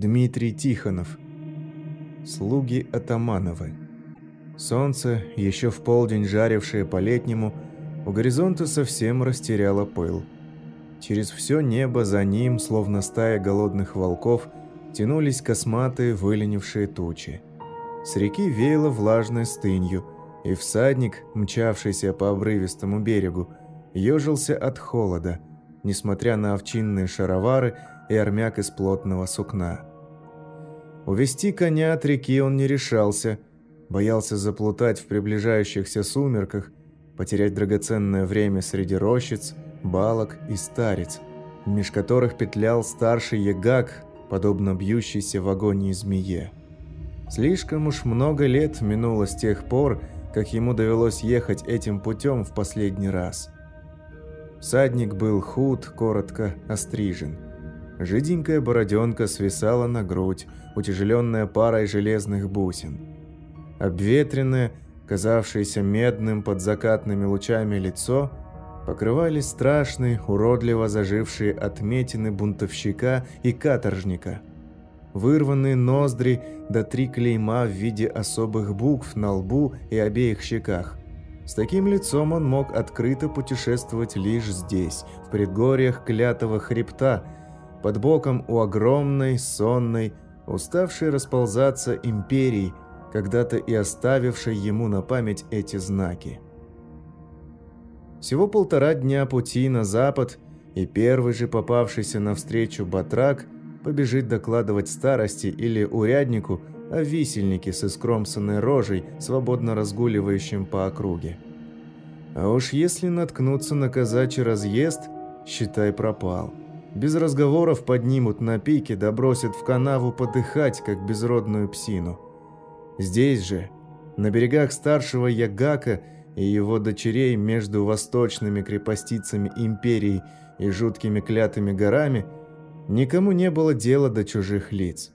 Дмитрий Тихонов. Слуги Атамановы. Солнце, еще в полдень жарившее по-летнему, у горизонта совсем растеряло пыл. Через все небо за ним, словно стая голодных волков, тянулись косматые выленившие тучи. С реки веяло влажной стынью, и всадник, мчавшийся по обрывистому берегу, ежился от холода, несмотря на овчинные шаровары и армяк из плотного сукна. Увести коня от реки он не решался, боялся заплутать в приближающихся сумерках, потерять драгоценное время среди рощиц, балок и старец, меж которых петлял старший ягак, подобно бьющейся в агонии змее. Слишком уж много лет минуло с тех пор, как ему довелось ехать этим путем в последний раз. Всадник был худ, коротко острижен. Жиденькая бороденка свисала на грудь, утяжеленная парой железных бусин. Обветренное, казавшееся медным под закатными лучами лицо, покрывали страшные, уродливо зажившие отметины бунтовщика и каторжника. Вырванные ноздри до три клейма в виде особых букв на лбу и обеих щеках. С таким лицом он мог открыто путешествовать лишь здесь, в предгорьях клятого хребта, под боком у огромной, сонной, уставшей расползаться империи, когда-то и оставившей ему на память эти знаки. Всего полтора дня пути на запад, и первый же попавшийся навстречу батрак побежит докладывать старости или уряднику о висельнике с искромсанной рожей, свободно разгуливающим по округе. А уж если наткнуться на казачий разъезд, считай пропал. Без разговоров поднимут на пике, добросят в канаву подыхать, как безродную псину. Здесь же, на берегах старшего Ягака и его дочерей между восточными крепостицами империи и жуткими клятыми горами, никому не было дела до чужих лиц.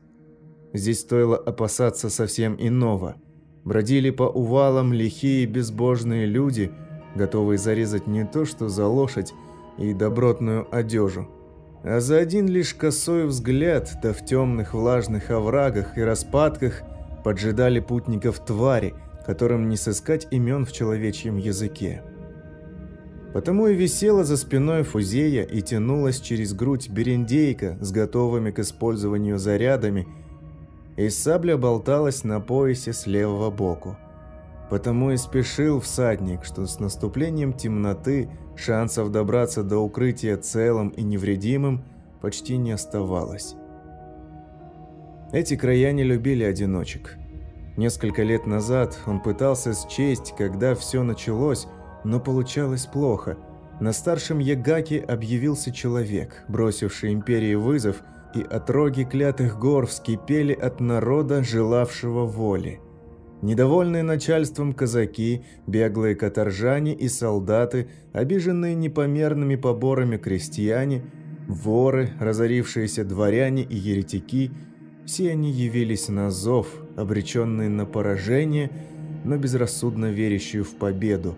Здесь стоило опасаться совсем иного. Бродили по увалам лихие безбожные люди, готовые зарезать не то что за лошадь и добротную одежу, а за один лишь косой взгляд, да в темных влажных оврагах и распадках поджидали путников твари, которым не сыскать имен в человечьем языке. Потому и висела за спиной фузея и тянулась через грудь берендейка с готовыми к использованию зарядами – и сабля болталась на поясе с левого боку. Потому и спешил всадник, что с наступлением темноты шансов добраться до укрытия целым и невредимым почти не оставалось. Эти края не любили одиночек. Несколько лет назад он пытался счесть, когда все началось, но получалось плохо. На старшем Ягаке объявился человек, бросивший империи вызов – и отроги клятых гор вскипели от народа, желавшего воли. Недовольные начальством казаки, беглые каторжане и солдаты, обиженные непомерными поборами крестьяне, воры, разорившиеся дворяне и еретики – все они явились на зов, обреченные на поражение, но безрассудно верящие в победу,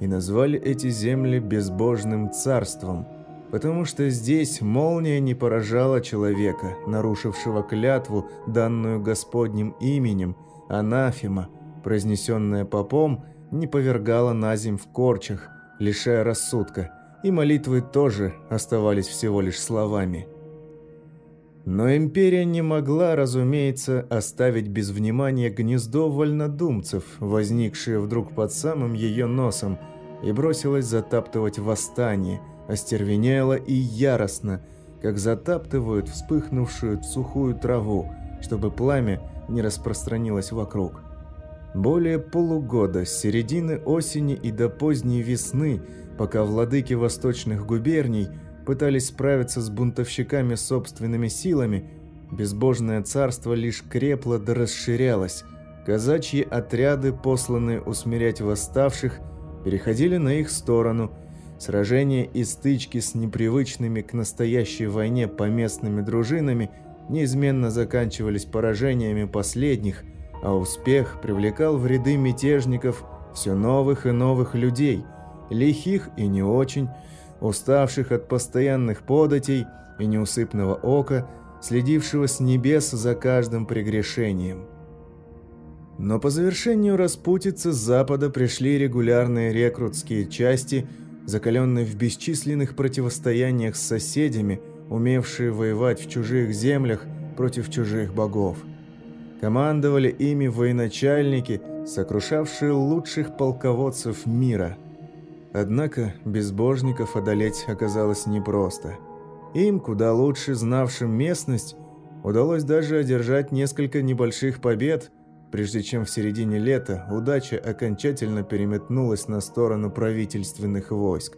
и назвали эти земли безбожным царством – потому что здесь молния не поражала человека, нарушившего клятву, данную Господним именем, анафема, произнесенная попом, не повергала на земь в корчах, лишая рассудка, и молитвы тоже оставались всего лишь словами. Но империя не могла, разумеется, оставить без внимания гнездо вольнодумцев, возникшее вдруг под самым ее носом, и бросилась затаптывать восстание – остервенело и яростно, как затаптывают вспыхнувшую сухую траву, чтобы пламя не распространилось вокруг. Более полугода, с середины осени и до поздней весны, пока владыки восточных губерний пытались справиться с бунтовщиками собственными силами, безбожное царство лишь крепло да расширялось. Казачьи отряды, посланные усмирять восставших, переходили на их сторону – Сражения и стычки с непривычными к настоящей войне поместными дружинами неизменно заканчивались поражениями последних, а успех привлекал в ряды мятежников все новых и новых людей, лихих и не очень, уставших от постоянных податей и неусыпного ока, следившего с небес за каждым прегрешением. Но по завершению распутицы с запада пришли регулярные рекрутские части, закаленные в бесчисленных противостояниях с соседями, умевшие воевать в чужих землях против чужих богов. Командовали ими военачальники, сокрушавшие лучших полководцев мира. Однако безбожников одолеть оказалось непросто. Им, куда лучше знавшим местность, удалось даже одержать несколько небольших побед, прежде чем в середине лета удача окончательно переметнулась на сторону правительственных войск.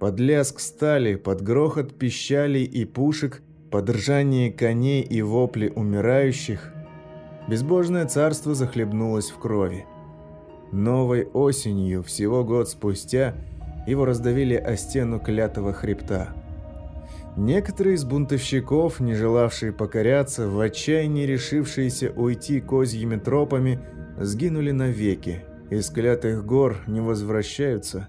Под лязг стали, под грохот пищалей и пушек под ржание коней и вопли умирающих, безбожное царство захлебнулось в крови. Новой осенью, всего год спустя, его раздавили о стену клятого хребта. Некоторые из бунтовщиков, не желавшие покоряться, в отчаянии решившиеся уйти козьими тропами, сгинули навеки. Из клятых гор не возвращаются.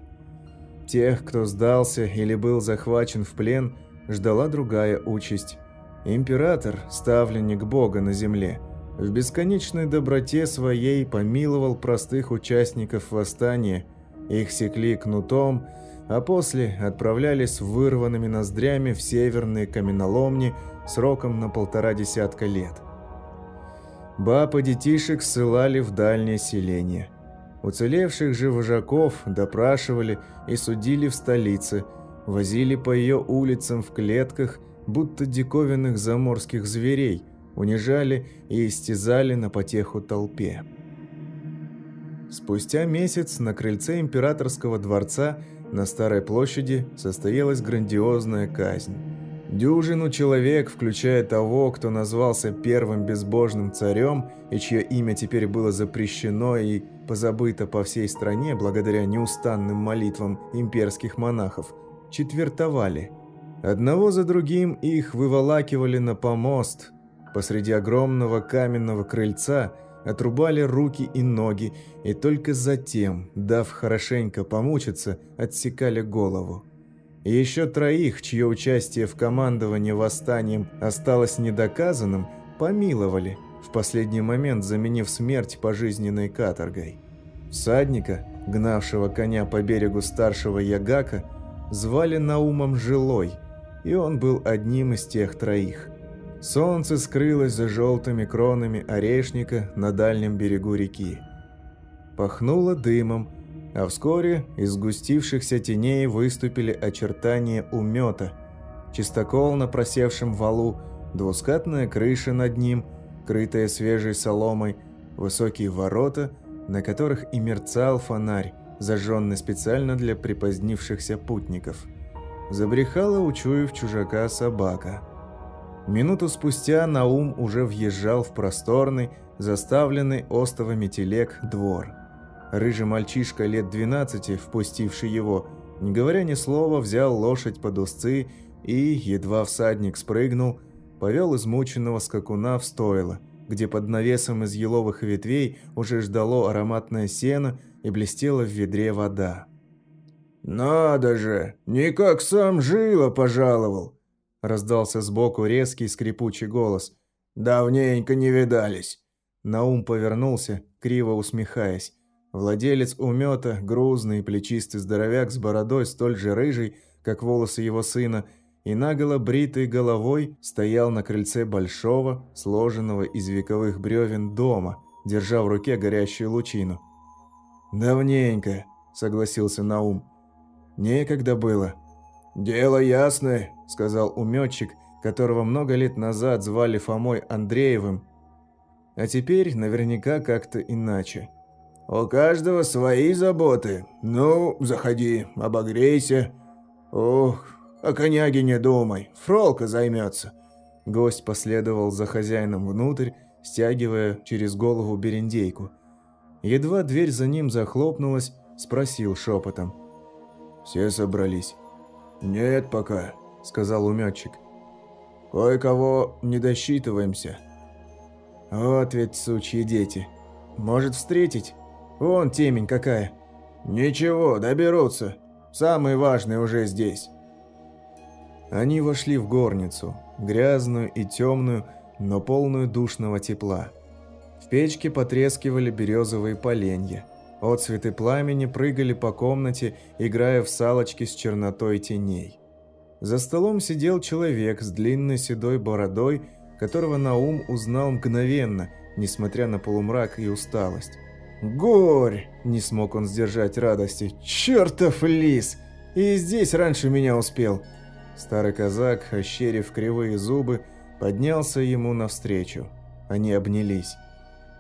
Тех, кто сдался или был захвачен в плен – ждала другая участь. Император, ставленник Бога на земле, в бесконечной доброте своей помиловал простых участников восстания, их секли кнутом, а после отправлялись вырванными ноздрями в северные каменоломни сроком на полтора десятка лет. Баб и детишек ссылали в дальнее селение. Уцелевших же вожаков допрашивали и судили в столице – возили по ее улицам в клетках, будто диковинных заморских зверей, унижали и истязали на потеху толпе. Спустя месяц на крыльце императорского дворца на Старой площади состоялась грандиозная казнь. Дюжину человек, включая того, кто назвался первым безбожным царем и чье имя теперь было запрещено и позабыто по всей стране благодаря неустанным молитвам имперских монахов, четвертовали. Одного за другим их выволакивали на помост. Посреди огромного каменного крыльца отрубали руки и ноги, и только затем, дав хорошенько помучиться, отсекали голову. И еще троих, чье участие в командовании восстанием осталось недоказанным, помиловали, в последний момент заменив смерть пожизненной каторгой. Всадника, гнавшего коня по берегу старшего Ягака, звали Наумом Жилой, и он был одним из тех троих. Солнце скрылось за желтыми кронами орешника на дальнем берегу реки. Пахнуло дымом, а вскоре из сгустившихся теней выступили очертания умета. Чистокол на просевшем валу, двускатная крыша над ним, крытая свежей соломой, высокие ворота, на которых и мерцал фонарь, зажженный специально для припозднившихся путников. Забрехала, учуяв чужака собака. Минуту спустя Наум уже въезжал в просторный, заставленный остовами телег двор. Рыжий мальчишка лет 12, впустивший его, не говоря ни слова, взял лошадь под узцы и, едва всадник спрыгнул, повел измученного скакуна в стойло, где под навесом из еловых ветвей уже ждало ароматное сено и блестела в ведре вода. «Надо же! Никак сам Жила пожаловал!» Раздался сбоку резкий скрипучий голос. «Давненько не видались!» Наум повернулся, криво усмехаясь. Владелец умета, грузный плечистый здоровяк с бородой столь же рыжий, как волосы его сына, и наголо бритой головой стоял на крыльце большого, сложенного из вековых бревен дома, держа в руке горящую лучину. «Давненько», — согласился Наум. «Некогда было». «Дело ясное», — сказал уметчик, которого много лет назад звали Фомой Андреевым, а теперь наверняка как-то иначе. «У каждого свои заботы. Ну, заходи, обогрейся. Ох, о коняге не думай, Фролка займется». Гость последовал за хозяином внутрь, стягивая через голову берендейку — Едва дверь за ним захлопнулась, спросил шепотом. «Все собрались?» «Нет пока», — сказал уметчик. «Кое-кого не досчитываемся». «Вот ведь сучьи дети. Может встретить? Вон темень какая». «Ничего, доберутся. Самые важные уже здесь». Они вошли в горницу. грязную и темную, но полную душного тепла. В печке потрескивали березовые поленья. Отцветы пламени прыгали по комнате, играя в салочки с чернотой теней. За столом сидел человек с длинной седой бородой, которого Наум узнал мгновенно, несмотря на полумрак и усталость. «Горь!» – не смог он сдержать радости. «Чертов лис! И здесь раньше меня успел!» Старый казак, ощерив кривые зубы, поднялся ему навстречу. Они обнялись.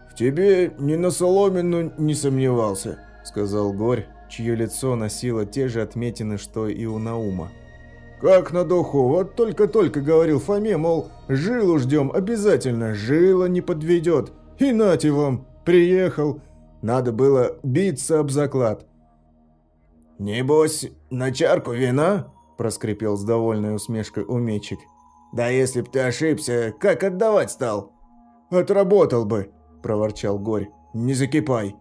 «В тебе ни на соломину не сомневался», — сказал Горь, чье лицо носило те же отметины, что и у Наума. «Как на духу, вот только-только говорил Фоме, мол, жилу ждем обязательно, жила не подведет. И нате вам, приехал, надо было биться об заклад». «Небось, на чарку вина?» – проскрипел с довольной усмешкой умечик. «Да если б ты ошибся, как отдавать стал?» «Отработал бы», – проворчал Горь. «Не закипай».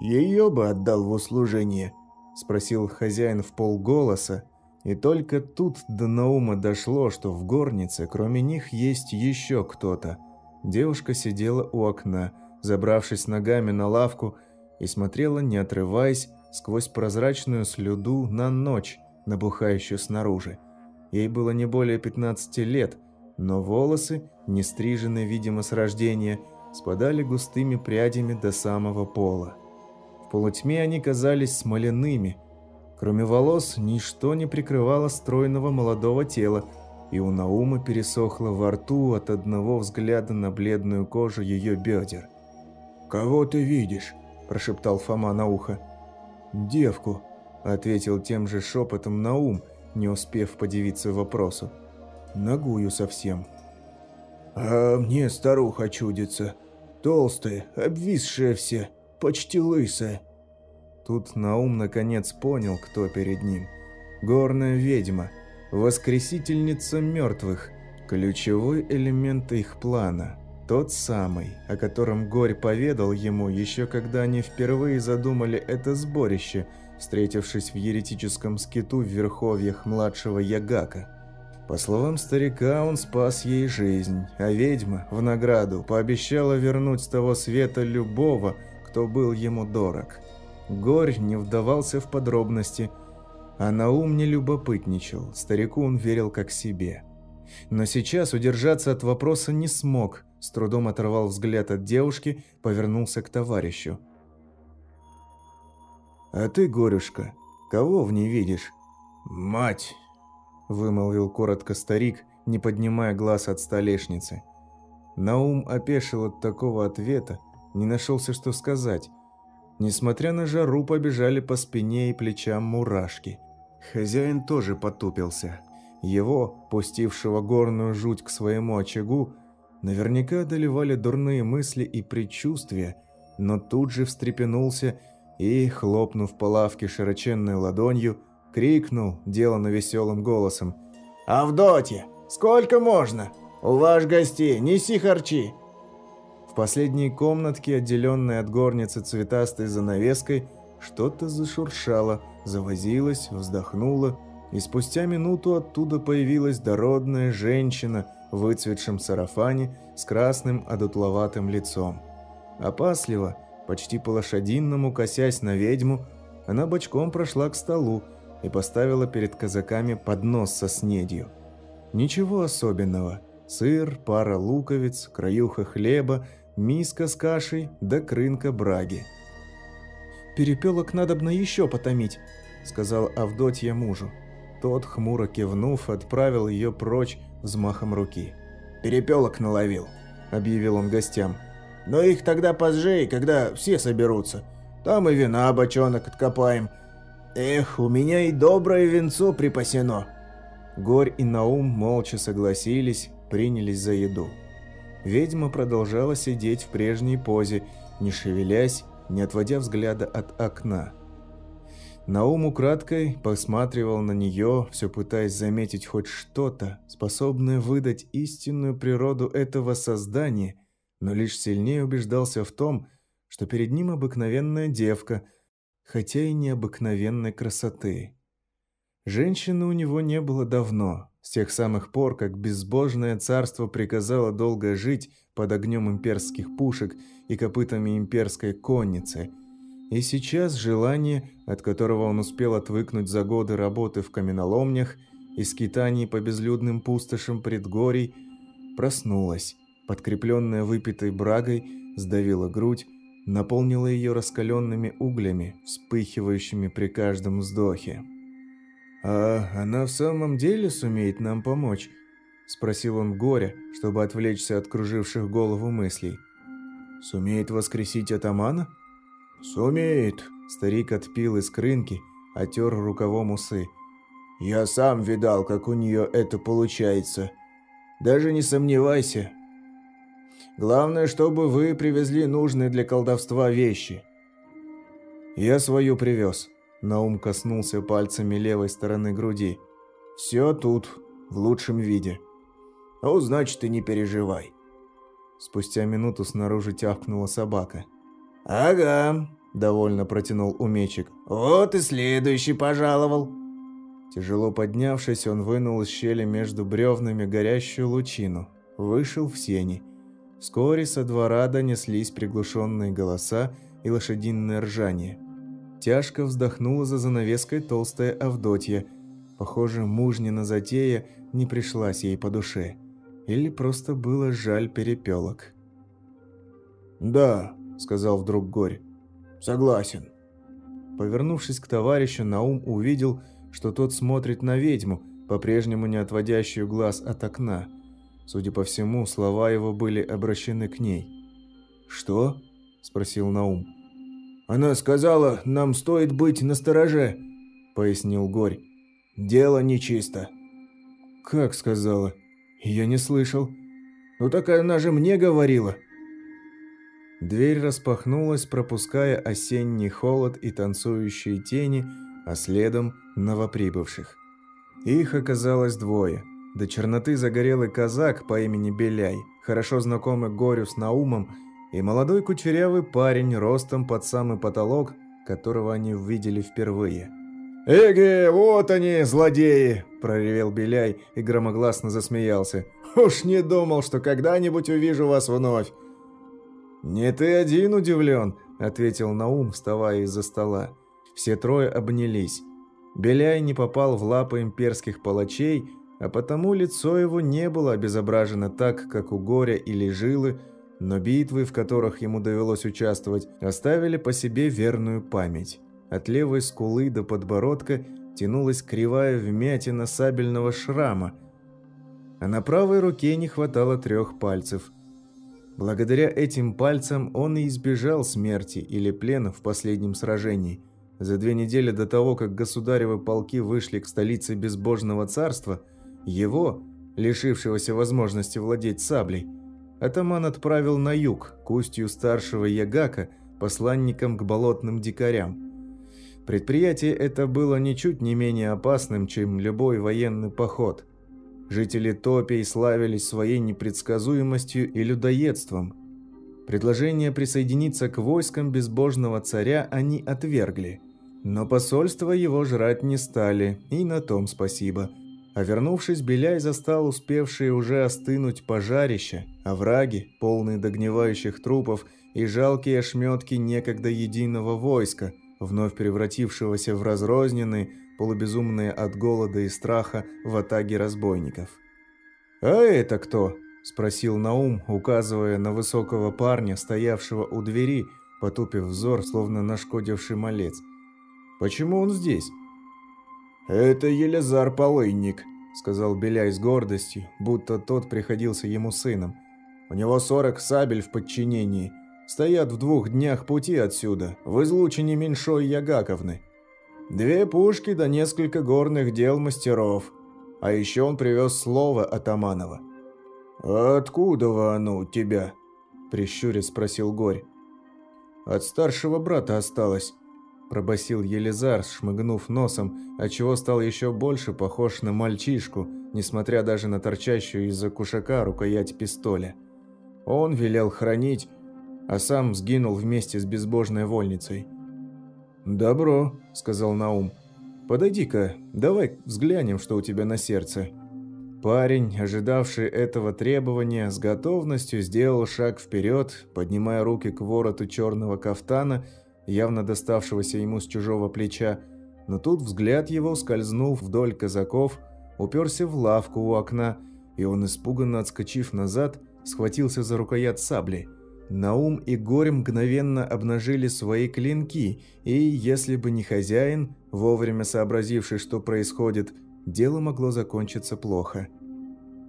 «Ее бы отдал в услужение», – спросил хозяин в полголоса. И только тут до Наума дошло, что в горнице, кроме них, есть еще кто-то. Девушка сидела у окна, забравшись ногами на лавку, и смотрела, не отрываясь, сквозь прозрачную слюду на ночь, набухающую снаружи. Ей было не более 15 лет, но волосы, не стриженные, видимо, с рождения, спадали густыми прядями до самого пола. В полутьме они казались смоляными. Кроме волос, ничто не прикрывало стройного молодого тела, и у Наума пересохло во рту от одного взгляда на бледную кожу ее бедер. «Кого ты видишь?» – прошептал Фома на ухо. «Девку», – ответил тем же шепотом Наум, не успев подивиться вопросу. «Ногую совсем». «А мне старуха чудится. Толстая, обвисшая все, почти лысая». Тут Наум наконец понял, кто перед ним. Горная ведьма, воскресительница мертвых, ключевой элемент их плана – тот самый, о котором Горь поведал ему еще когда они впервые задумали это сборище, встретившись в еретическом скиту в верховьях младшего Ягака. По словам старика, он спас ей жизнь, а ведьма в награду пообещала вернуть с того света любого, кто был ему дорог. Горь не вдавался в подробности, а Наум не любопытничал, старику он верил как себе. Но сейчас удержаться от вопроса не смог, с трудом оторвал взгляд от девушки, повернулся к товарищу. «А ты, горюшка, кого в ней видишь?» «Мать!» – вымолвил коротко старик, не поднимая глаз от столешницы. Наум опешил от такого ответа, не нашелся, что сказать. Несмотря на жару, побежали по спине и плечам мурашки. Хозяин тоже потупился. Его, пустившего горную жуть к своему очагу, Наверняка одолевали дурные мысли и предчувствия, но тут же встрепенулся и, хлопнув по лавке широченной ладонью, крикнул, делано веселым голосом. «Авдотья, сколько можно? У ваш гостей, неси харчи!» В последней комнатке, отделенной от горницы цветастой занавеской, что-то зашуршало, завозилось, вздохнуло, и спустя минуту оттуда появилась дородная женщина в выцветшем сарафане с красным одутловатым лицом. Опасливо, почти по-лошадинному косясь на ведьму, она бочком прошла к столу и поставила перед казаками поднос со снедью. Ничего особенного. Сыр, пара луковиц, краюха хлеба, миска с кашей да крынка браги. «Перепелок надобно еще потомить», — сказал Авдотья мужу. Тот, хмуро кивнув, отправил ее прочь взмахом руки. «Перепелок наловил», — объявил он гостям. «Но их тогда позже, когда все соберутся. Там и вина бочонок откопаем. Эх, у меня и доброе венцо припасено». Горь и Наум молча согласились, принялись за еду. Ведьма продолжала сидеть в прежней позе, не шевелясь, не отводя взгляда от окна. Наум украдкой посматривал на нее, все пытаясь заметить хоть что-то, способное выдать истинную природу этого создания, но лишь сильнее убеждался в том, что перед ним обыкновенная девка, хотя и необыкновенной красоты. Женщины у него не было давно, с тех самых пор, как безбожное царство приказало долго жить под огнем имперских пушек и копытами имперской конницы. И сейчас желание, от которого он успел отвыкнуть за годы работы в каменоломнях и скитаний по безлюдным пустошам предгорий, проснулось, подкрепленное выпитой брагой, сдавило грудь, наполнило ее раскаленными углями, вспыхивающими при каждом вздохе. «А она в самом деле сумеет нам помочь?» – спросил он горя, чтобы отвлечься от круживших голову мыслей. «Сумеет воскресить атамана?» «Сумеет!» – старик отпил из крынки, отер рукавом усы. «Я сам видал, как у нее это получается. Даже не сомневайся. Главное, чтобы вы привезли нужные для колдовства вещи». «Я свою привез», Наум коснулся пальцами левой стороны груди. «Все тут, в лучшем виде». «Ну, значит, ты не переживай». Спустя минуту снаружи тявкнула собака. «Ага», – довольно протянул умечек. «Вот и следующий пожаловал». Тяжело поднявшись, он вынул из щели между бревнами горящую лучину. Вышел в сени. Вскоре со двора донеслись приглушенные голоса и лошадиное ржание. Тяжко вздохнула за занавеской толстая Авдотья. Похоже, мужнина затея не пришлась ей по душе. Или просто было жаль перепелок. «Да», — сказал вдруг Горь, — «согласен». Повернувшись к товарищу, Наум увидел, что тот смотрит на ведьму, по-прежнему не отводящую глаз от окна. Судя по всему, слова его были обращены к ней. «Что?» – спросил Наум. «Она сказала, нам стоит быть настороже», — пояснил Горь. «Дело нечисто». «Как сказала? Я не слышал». «Ну так она же мне говорила». Дверь распахнулась, пропуская осенний холод и танцующие тени, а следом новоприбывших. Их оказалось двое. До черноты загорелый казак по имени Беляй, хорошо знакомый Горю с Наумом, и молодой кучерявый парень ростом под самый потолок, которого они увидели впервые. «Эге, вот они, злодеи!» – проревел Беляй и громогласно засмеялся. «Уж не думал, что когда-нибудь увижу вас вновь!» «Не ты один удивлен», – ответил Наум, вставая из-за стола. Все трое обнялись. Беляй не попал в лапы имперских палачей, а потому лицо его не было обезображено так, как у Горя или Жилы, но битвы, в которых ему довелось участвовать, оставили по себе верную память. От левой скулы до подбородка тянулась кривая вмятина сабельного шрама, а на правой руке не хватало трех пальцев. Благодаря этим пальцам он и избежал смерти или плена в последнем сражении. За две недели до того, как государевы полки вышли к столице безбожного царства, его, лишившегося возможности владеть саблей, атаман отправил на юг, к устью старшего Ягака, посланником к болотным дикарям. Предприятие это было ничуть не менее опасным, чем любой военный поход. Жители Топий славились своей непредсказуемостью и людоедством. Предложение присоединиться к войскам безбожного царя они отвергли. Но посольство его жрать не стали, и на том спасибо – а вернувшись, Беляй застал успевшие уже остынуть пожарища, овраги, полные догнивающих трупов и жалкие ошметки некогда единого войска, вновь превратившегося в разрозненные, полубезумные от голода и страха в атаге разбойников. «А это кто?» – спросил Наум, указывая на высокого парня, стоявшего у двери, потупив взор, словно нашкодивший малец. «Почему он здесь?» «Это Елизар Полынник», — сказал Беляй с гордостью, будто тот приходился ему сыном. «У него сорок сабель в подчинении. Стоят в двух днях пути отсюда, в излучине Меньшой Ягаковны. Две пушки да несколько горных дел мастеров. А еще он привез слово Атаманова». «Откуда оно у тебя?» – прищурясь спросил Горь. «От старшего брата осталось». – пробасил Елизар, шмыгнув носом, отчего стал еще больше похож на мальчишку, несмотря даже на торчащую из-за кушака рукоять пистоля. Он велел хранить, а сам сгинул вместе с безбожной вольницей. «Добро», – сказал Наум. подойди-ка, давай взглянем, что у тебя на сердце». Парень, ожидавший этого требования, с готовностью сделал шаг вперед, поднимая руки к вороту черного кафтана, явно доставшегося ему с чужого плеча, но тут взгляд его, скользнув вдоль казаков, уперся в лавку у окна, и он, испуганно отскочив назад, схватился за рукоять сабли. Наум и Горь мгновенно обнажили свои клинки, и, если бы не хозяин, вовремя сообразивший, что происходит, дело могло закончиться плохо.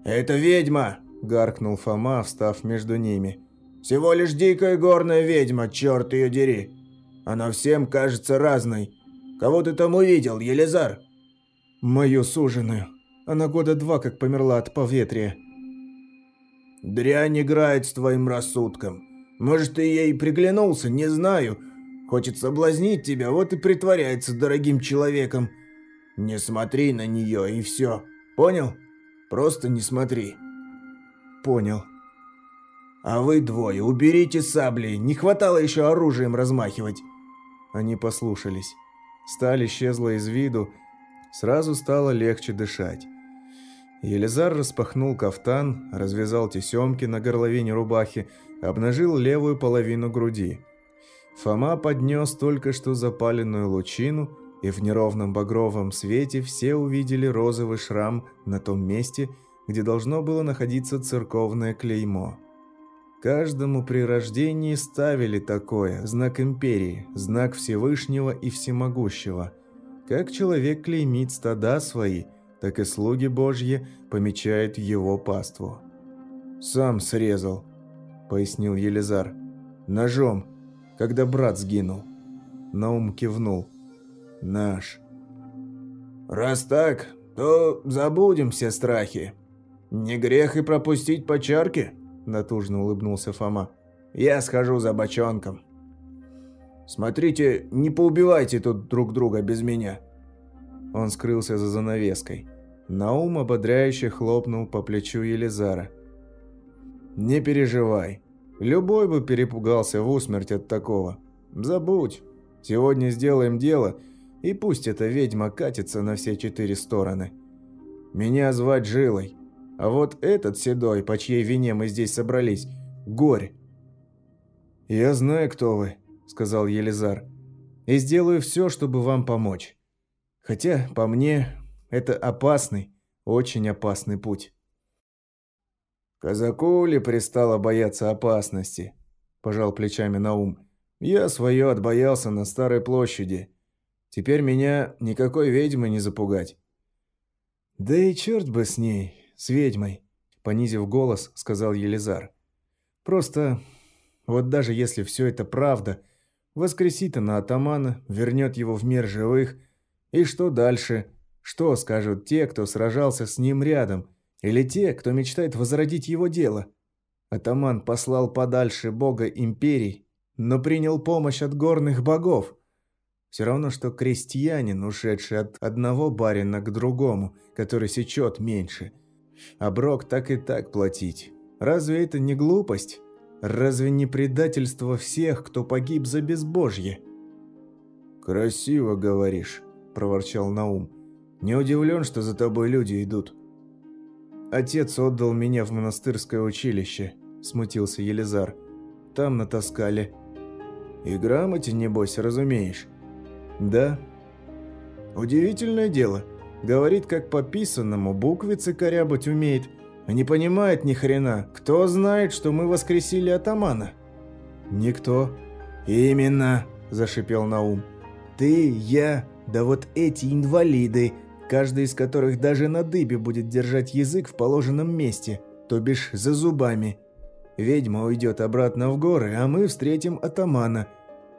«Это ведьма!» – гаркнул Фома, встав между ними. «Всего лишь дикая горная ведьма, черт ее дери! Она всем кажется разной. Кого ты там увидел, Елизар?» «Мою суженую. Она года два как померла от поветрия». «Дрянь играет с твоим рассудком. Может, ты ей приглянулся, не знаю. Хочет соблазнить тебя, вот и притворяется дорогим человеком. Не смотри на нее, и все. Понял? Просто не смотри». «Понял». «А вы двое, уберите сабли, не хватало еще оружием размахивать». Они послушались. Сталь исчезла из виду, сразу стало легче дышать. Елизар распахнул кафтан, развязал тесемки на горловине рубахи, обнажил левую половину груди. Фома поднес только что запаленную лучину, и в неровном багровом свете все увидели розовый шрам на том месте, где должно было находиться церковное клеймо. Каждому при рождении ставили такое, знак империи, знак Всевышнего и Всемогущего. Как человек клеймит стада свои, так и слуги Божьи помечают его паству. «Сам срезал», — пояснил Елизар. «Ножом, когда брат сгинул». Наум кивнул. «Наш». «Раз так, то забудем все страхи. Не грех и пропустить по чарке», — натужно улыбнулся Фома. «Я схожу за бочонком». «Смотрите, не поубивайте тут друг друга без меня». Он скрылся за занавеской. Наум ободряюще хлопнул по плечу Елизара. «Не переживай. Любой бы перепугался в усмерть от такого. Забудь. Сегодня сделаем дело, и пусть эта ведьма катится на все четыре стороны. Меня звать Жилой, а вот этот седой, по чьей вине мы здесь собрались, Горь». «Я знаю, кто вы», — сказал Елизар, — «и сделаю все, чтобы вам помочь. Хотя, по мне, это опасный, очень опасный путь». «Казаку ли пристало бояться опасности?» – пожал плечами Наум. «Я свое отбоялся на Старой площади. Теперь меня никакой ведьмой не запугать». «Да и черт бы с ней, с ведьмой», – понизив голос, сказал Елизар. «Просто, вот даже если все это правда, воскресит она атамана, вернет его в мир живых, и что дальше? Что скажут те, кто сражался с ним рядом?» Или те, кто мечтает возродить его дело? Атаман послал подальше бога империй, но принял помощь от горных богов. Все равно, что крестьянин, ушедший от одного барина к другому, который сечет меньше. А брок так и так платить. Разве это не глупость? Разве не предательство всех, кто погиб за безбожье? «Красиво говоришь», – проворчал Наум. «Не удивлен, что за тобой люди идут». «Отец отдал меня в монастырское училище», – смутился Елизар. «Там натаскали». «И грамоте, небось, разумеешь?» «Да». «Удивительное дело. Говорит, как по писанному, буквицы корябать умеет, а не понимает ни хрена. Кто знает, что мы воскресили атамана?» «Никто». «Именно», – зашипел Наум. «Ты, я, да вот эти инвалиды, каждый из которых даже на дыбе будет держать язык в положенном месте, то бишь за зубами. Ведьма уйдет обратно в горы, а мы встретим атамана.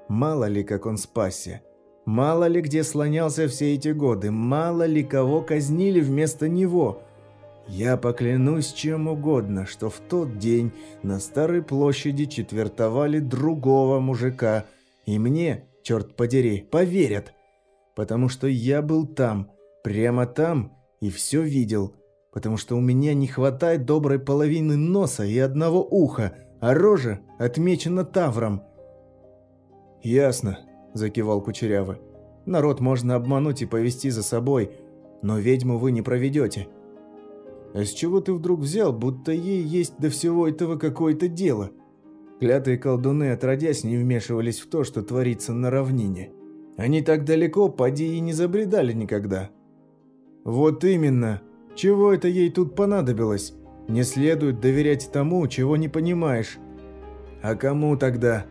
Мало ли, как он спасся. Мало ли, где слонялся все эти годы. Мало ли, кого казнили вместо него. Я поклянусь чем угодно, что в тот день на Старой площади четвертовали другого мужика. И мне, черт подери, поверят. Потому что я был там – Прямо там и все видел, потому что у меня не хватает доброй половины носа и одного уха, а рожа отмечена тавром. «Ясно», – закивал Кучерява. Народ можно обмануть и повести за собой, но ведьму вы не проведете. А с чего ты вдруг взял, будто ей есть до всего этого какое-то дело? Клятые колдуны отродясь не вмешивались в то, что творится на равнине. Они так далеко, поди и не забредали никогда. Вот именно. Чего это ей тут понадобилось? Не следует доверять тому, чего не понимаешь. А кому тогда?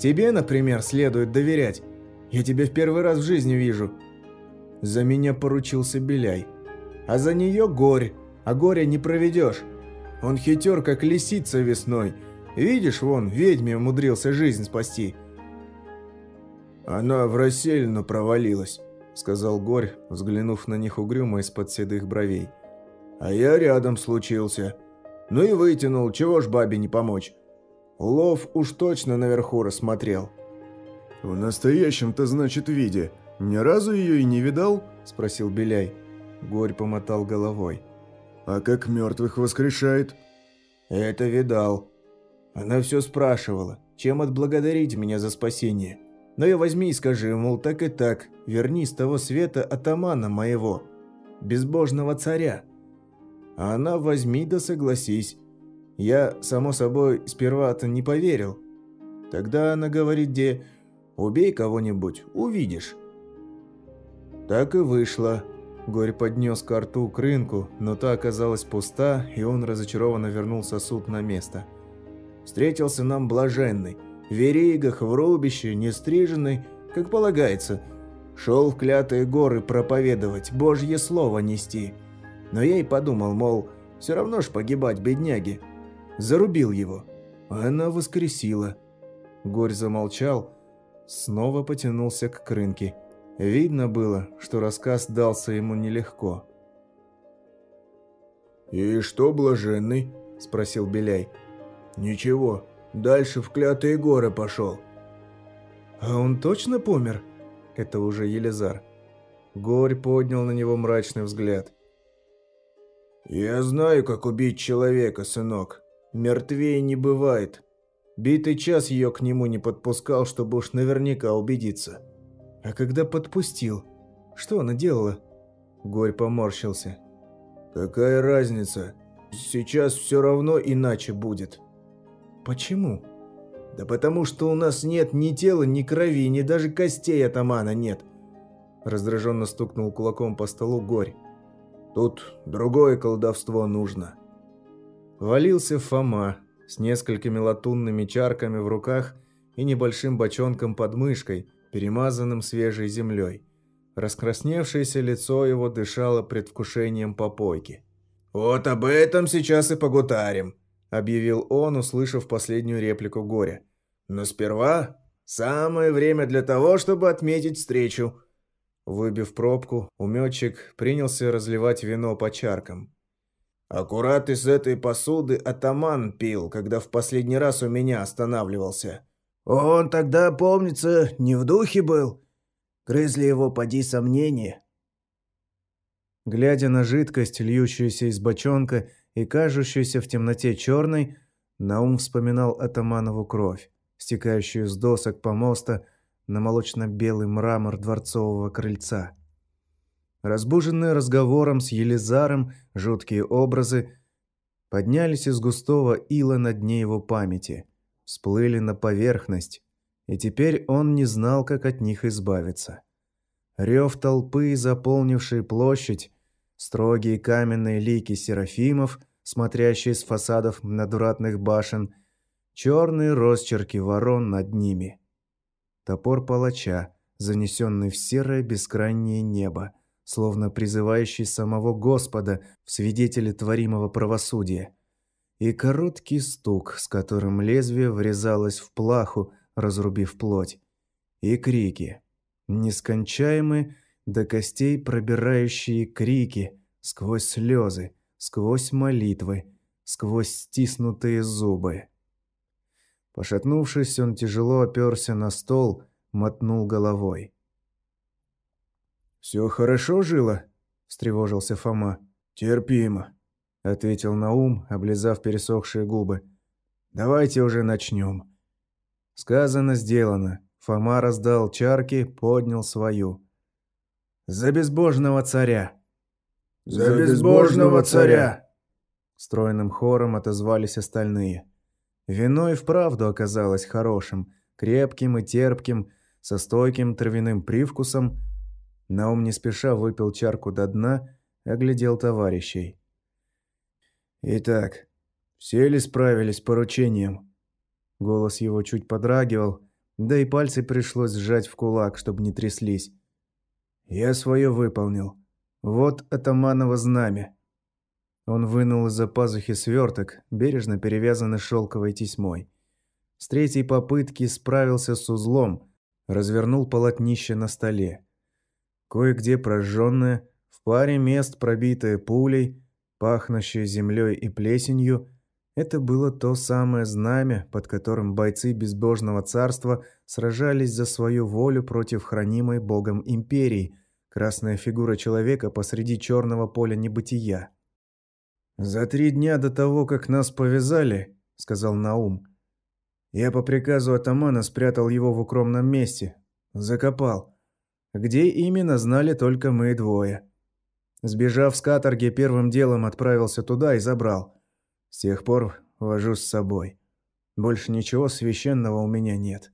Тебе, например, следует доверять. Я тебя в первый раз в жизни вижу. За меня поручился Беляй. А за нее Горь. А горя не проведешь. Он хитер, как лисица весной. Видишь, вон, ведьме умудрился жизнь спасти. Она в расселину провалилась, сказал Горь, взглянув на них угрюмо из-под седых бровей. А я рядом случился. Ну и вытянул, чего ж бабе не помочь. Улов уж точно наверху рассмотрел. «В настоящем-то, значит, виде. Ни разу ее и не видал?» – спросил Беляй. Горь помотал головой. «А как мертвых воскрешает?» «Это видал. Она все спрашивала, чем отблагодарить меня за спасение. Но я возьми и скажи, мол, так и так, верни с того света атамана моего, безбожного царя. А она возьми да согласись. Я, само собой, сперва-то не поверил. Тогда она говорит, где «убей кого-нибудь, увидишь». Так и вышло. Горь поднес карту к рынку, но та оказалась пуста, и он разочарованно вернул сосуд на место. Встретился нам блаженный, в веригах, в рубище, нестриженный, как полагается. Шел в клятые горы проповедовать, божье слово нести. Но я и подумал, мол, все равно ж погибать бедняги зарубил его. Она воскресила. Горь замолчал, снова потянулся к крынке. Видно было, что рассказ дался ему нелегко. «И что, блаженный?» – спросил Беляй. «Ничего, дальше в клятые горы пошел». «А он точно помер?» – это уже Елизар. Горь поднял на него мрачный взгляд. «Я знаю, как убить человека, сынок. Мертвее не бывает. Битый час ее к нему не подпускал, чтобы уж наверняка убедиться. А когда подпустил, что она делала? Горь поморщился. Какая разница? Сейчас все равно иначе будет. Почему? Да потому что у нас нет ни тела, ни крови, ни даже костей атамана нет. Раздраженно стукнул кулаком по столу Горь. Тут другое колдовство нужно. Валился Фома с несколькими латунными чарками в руках и небольшим бочонком под мышкой, перемазанным свежей землей. Раскрасневшееся лицо его дышало предвкушением попойки. «Вот об этом сейчас и погутарим», – объявил он, услышав последнюю реплику горя. «Но сперва самое время для того, чтобы отметить встречу». Выбив пробку, уметчик принялся разливать вино по чаркам. Аккурат из этой посуды атаман пил, когда в последний раз у меня останавливался. Он тогда, помнится, не в духе был. Грызли его поди сомнения. Глядя на жидкость, льющуюся из бочонка и кажущуюся в темноте черной, Наум вспоминал атаманову кровь, стекающую с досок помоста на молочно-белый мрамор дворцового крыльца. Разбуженные разговором с Елизаром, жуткие образы поднялись из густого ила на дне его памяти, всплыли на поверхность, и теперь он не знал, как от них избавиться. Рев толпы, заполнивший площадь, строгие каменные лики серафимов, смотрящие с фасадов надвратных башен, черные росчерки ворон над ними. Топор палача, занесенный в серое бескрайнее небо, словно призывающий самого Господа в свидетели творимого правосудия. И короткий стук, с которым лезвие врезалось в плаху, разрубив плоть. И крики. Нескончаемые, до костей пробирающие крики, сквозь слезы, сквозь молитвы, сквозь стиснутые зубы. Пошатнувшись, он тяжело оперся на стол, мотнул головой. «Все хорошо жило?» – встревожился Фома. «Терпимо», – ответил Наум, облизав пересохшие губы. «Давайте уже начнем». Сказано, сделано. Фома раздал чарки, поднял свою. «За безбожного царя!» «За безбожного царя!» Стройным хором отозвались остальные. Вино и вправду оказалось хорошим, крепким и терпким, со стойким травяным привкусом. Наум не спеша выпил чарку до дна, оглядел товарищей. «Итак, все ли справились с поручением?» Голос его чуть подрагивал, да и пальцы пришлось сжать в кулак, чтобы не тряслись. «Я свое выполнил. Вот атаманово знамя». Он вынул из-за пазухи сверток, бережно перевязанный шелковой тесьмой. С третьей попытки справился с узлом, развернул полотнище на столе. Кое-где прожженное, в паре мест пробитое пулей, пахнущее землей и плесенью, это было то самое знамя, под которым бойцы безбожного царства сражались за свою волю против хранимой Богом империи, красная фигура человека посреди черного поля небытия. «За три дня до того, как нас повязали», — сказал Наум, — «я по приказу атамана спрятал его в укромном месте, закопал. Где именно, знали только мы двое. Сбежав с каторги, первым делом отправился туда и забрал. С тех пор вожу с собой. Больше ничего священного у меня нет.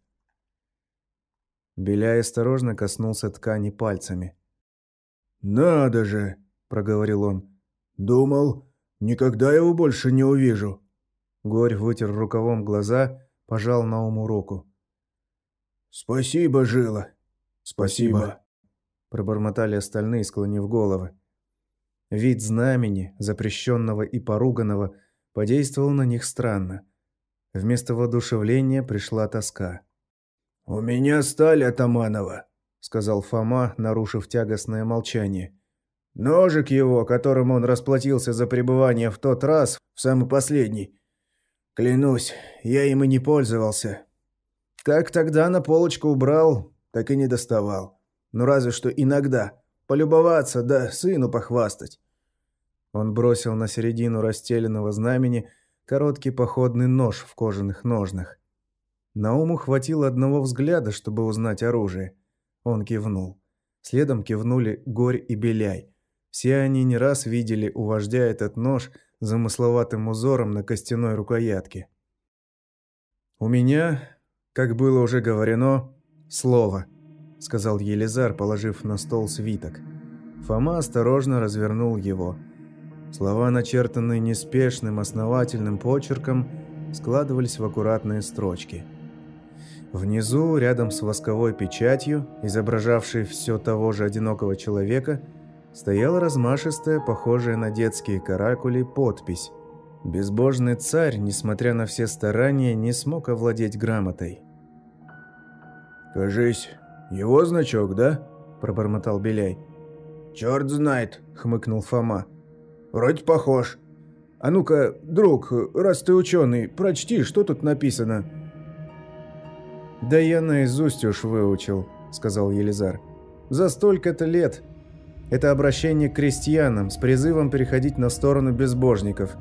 Беляй осторожно коснулся ткани пальцами. «Надо же!» – проговорил он. «Думал, никогда его больше не увижу». Горь вытер рукавом глаза, пожал на уму руку. «Спасибо, Жила». «Спасибо», – пробормотали остальные, склонив головы. Вид знамени, запрещенного и поруганного, подействовал на них странно. Вместо воодушевления пришла тоска. «У меня сталь атаманова», — сказал Фома, нарушив тягостное молчание. «Ножик его, которым он расплатился за пребывание в тот раз, в самый последний. Клянусь, я им и не пользовался. Как тогда на полочку убрал, так и не доставал. Ну разве что иногда. Полюбоваться, да сыну похвастать. Он бросил на середину расстеленного знамени короткий походный нож в кожаных ножнах. Науму хватило одного взгляда, чтобы узнать оружие. Он кивнул. Следом кивнули Горь и Беляй. Все они не раз видели у вождя этот нож замысловатым узором на костяной рукоятке. «У меня, как было уже говорено, слово», — сказал Елизар, положив на стол свиток. Фома осторожно развернул его. Слова, начертанные неспешным, основательным почерком, складывались в аккуратные строчки. Внизу, рядом с восковой печатью, изображавшей все того же одинокого человека, стояла размашистая, похожая на детские каракули, подпись. Безбожный царь, несмотря на все старания, не смог овладеть грамотой. «Кажись, «Его значок, да?» – пробормотал Беляй. «Черт знает», – хмыкнул Фома. «Вроде похож. А ну-ка, друг, раз ты ученый, прочти, что тут написано». «Да я наизусть уж выучил», – сказал Елизар. «За столько-то лет. Это обращение к крестьянам с призывом переходить на сторону безбожников.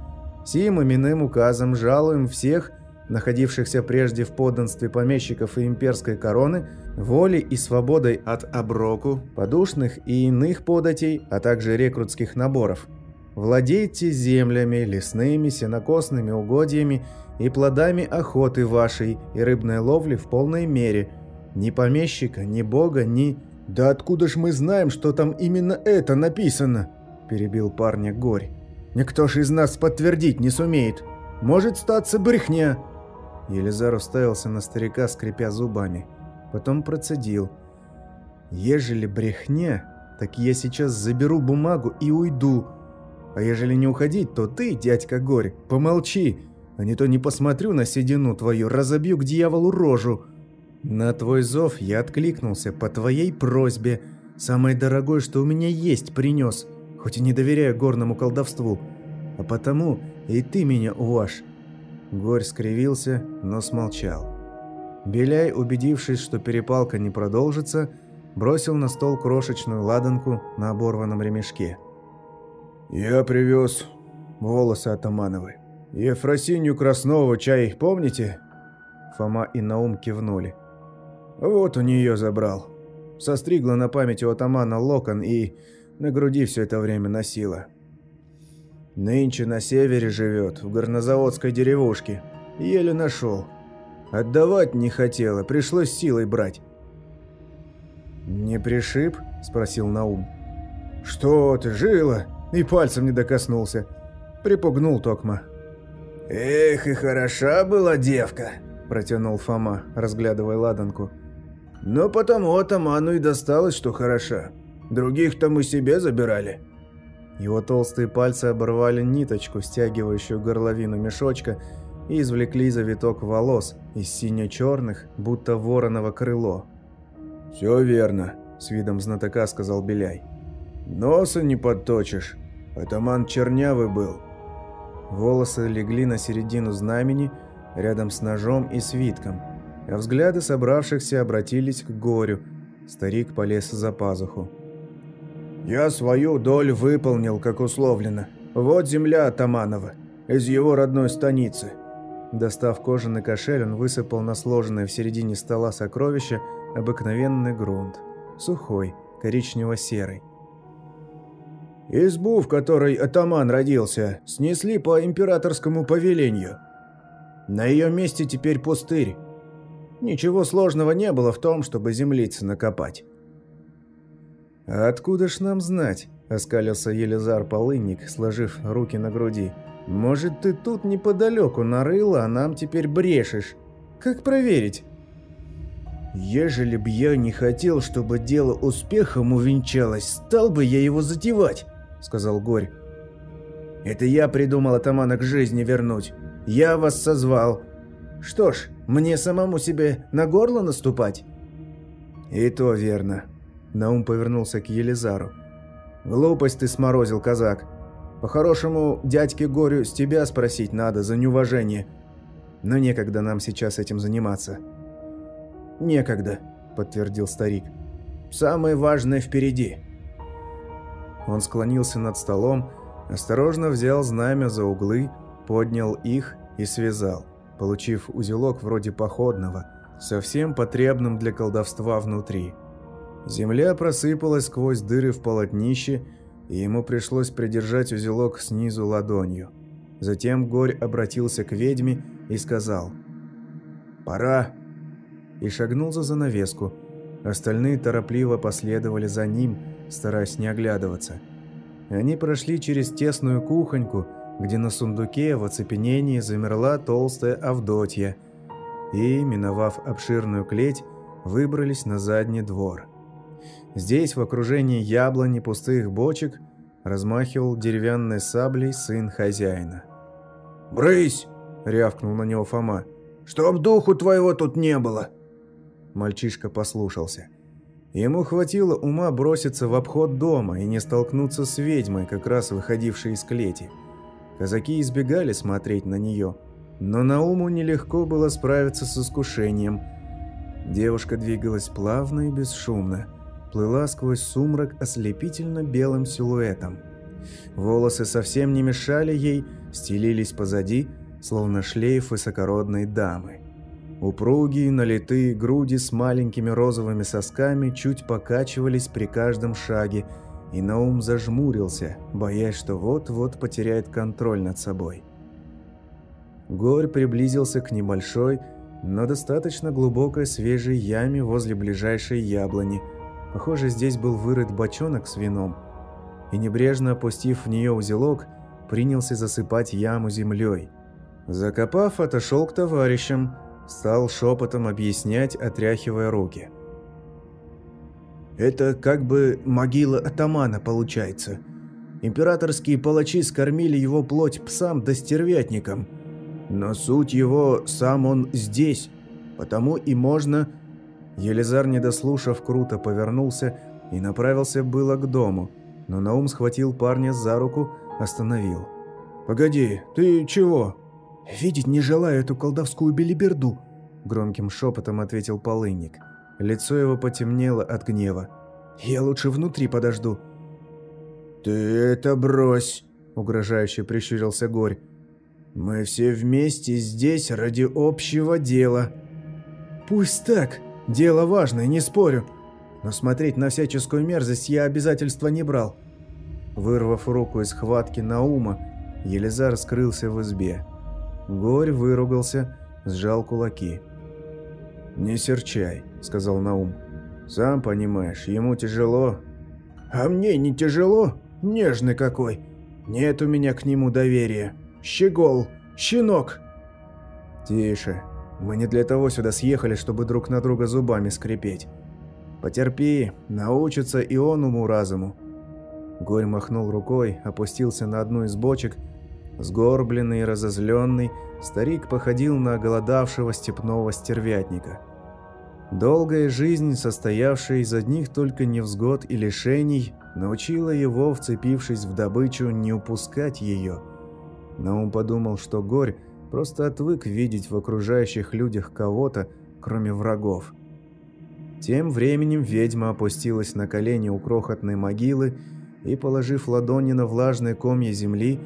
Сим именным указом жалуем всех – находившихся прежде в подданстве помещиков и имперской короны, волей и свободой от оброку, подушных и иных податей, а также рекрутских наборов. Владейте землями, лесными, сенокосными угодьями и плодами охоты вашей и рыбной ловли в полной мере. Ни помещика, ни бога, ни... «Да откуда ж мы знаем, что там именно это написано?» – перебил парня Горь. «Никто ж из нас подтвердить не сумеет. Может статься брехня». Елизар уставился на старика, скрипя зубами. Потом процедил. «Ежели брехня, так я сейчас заберу бумагу и уйду. А ежели не уходить, то ты, дядька Горь, помолчи, а не то не посмотрю на седину твою, разобью к дьяволу рожу. На твой зов я откликнулся по твоей просьбе. Самое дорогое, что у меня есть, принес, хоть и не доверяю горному колдовству. А потому и ты меня уважь. Горь скривился, но смолчал. Беляй, убедившись, что перепалка не продолжится, бросил на стол крошечную ладанку на оборванном ремешке. «Я привез волосы Атамановой. Ефросинью Краснову чай помните?» Фома и Наум кивнули. «Вот у нее забрал. Состригла на память у атамана локон и на груди все это время носила. Нынче на севере живет, в горнозаводской деревушке. Еле нашел. Отдавать не хотела, пришлось силой брать. «Не пришиб?» – спросил Наум. «Что ты, жила?» И пальцем не докоснулся. Припугнул Токма. «Эх, и хороша была девка!» – протянул Фома, разглядывая ладанку. «Но потому атаману и досталось, что хороша. Других-то мы себе забирали». Его толстые пальцы оборвали ниточку, стягивающую горловину мешочка, и извлекли завиток волос из сине-черных, будто вороново крыло. «Все верно», – с видом знатока сказал Беляй. «Носа не подточишь. Атаман чернявый был». Волосы легли на середину знамени, рядом с ножом и свитком, а взгляды собравшихся обратились к горю. Старик полез за пазуху. «Я свою долю выполнил, как условлено. Вот земля Атаманова, из его родной станицы». Достав кожаный кошель, он высыпал на сложенное в середине стола сокровище обыкновенный грунт. Сухой, коричнево-серый. Избу, в которой атаман родился, снесли по императорскому повелению. На ее месте теперь пустырь. Ничего сложного не было в том, чтобы землицы накопать. «А откуда ж нам знать?» – оскалился Елизар Полынник, сложив руки на груди. «Может, ты тут неподалеку нарыла, а нам теперь брешешь? Как проверить?» «Ежели б я не хотел, чтобы дело успехом увенчалось, стал бы я его затевать», – сказал Горь. «Это я придумал атамана к жизни вернуть. Я вас созвал. Что ж, мне самому себе на горло наступать?» «И то верно», Наум повернулся к Елизару. «Глупость ты сморозил, казак. По-хорошему, дядьке Горю с тебя спросить надо за неуважение. Но некогда нам сейчас этим заниматься». «Некогда», – подтвердил старик. «Самое важное впереди». Он склонился над столом, осторожно взял знамя за углы, поднял их и связал, получив узелок вроде походного, совсем потребным для колдовства внутри – Земля просыпалась сквозь дыры в полотнище, и ему пришлось придержать узелок снизу ладонью. Затем Горь обратился к ведьме и сказал «Пора!» и шагнул за занавеску. Остальные торопливо последовали за ним, стараясь не оглядываться. Они прошли через тесную кухоньку, где на сундуке в оцепенении замерла толстая Авдотья, и, миновав обширную клеть, выбрались на задний двор. Здесь, в окружении яблони пустых бочек, размахивал деревянной саблей сын хозяина. «Брысь!» – рявкнул на него Фома. «Чтоб духу твоего тут не было!» Мальчишка послушался. Ему хватило ума броситься в обход дома и не столкнуться с ведьмой, как раз выходившей из клети. Казаки избегали смотреть на нее, но Науму нелегко было справиться с искушением. Девушка двигалась плавно и бесшумно плыла сквозь сумрак ослепительно белым силуэтом. Волосы совсем не мешали ей, стелились позади, словно шлейф высокородной дамы. Упругие, налитые груди с маленькими розовыми сосками чуть покачивались при каждом шаге, и Наум зажмурился, боясь, что вот-вот потеряет контроль над собой. Горь приблизился к небольшой, но достаточно глубокой свежей яме возле ближайшей яблони – Похоже, здесь был вырыт бочонок с вином, и небрежно опустив в нее узелок, принялся засыпать яму землей. Закопав, отошел к товарищам, стал шепотом объяснять, отряхивая руки. «Это как бы могила атамана получается. Императорские палачи скормили его плоть псам да стервятникам, но суть его сам он здесь, потому и можно Елизар, не дослушав, круто повернулся и направился было к дому, но Наум схватил парня за руку, остановил. «Погоди, ты чего?» «Видеть не желаю эту колдовскую белиберду», – громким шепотом ответил полынник. Лицо его потемнело от гнева. «Я лучше внутри подожду». «Ты это брось!» – угрожающе прищурился Горь. «Мы все вместе здесь ради общего дела». «Пусть так», Дело важное, не спорю. но смотреть на всяческую мерзость я обязательства не брал. Вырвав руку из хватки Наума, Елизар скрылся в избе. Горь выругался, сжал кулаки. «Не серчай», — сказал Наум. «Сам понимаешь, ему тяжело». «А мне не тяжело? Нежный какой. Нет у меня к нему доверия. Щегол, щенок». «Тише. Мы не для того сюда съехали, чтобы друг на друга зубами скрипеть. Потерпи, научится и он уму-разуму». Горь махнул рукой, опустился на одну из бочек. Сгорбленный и разозленный, старик походил на голодавшего степного стервятника. Долгая жизнь, состоявшая из одних только невзгод и лишений, научила его, вцепившись в добычу, не упускать ее. Но он подумал, что Горь просто отвык видеть в окружающих людях кого-то, кроме врагов. Тем временем ведьма опустилась на колени у крохотной могилы и, положив ладони на влажные комья земли,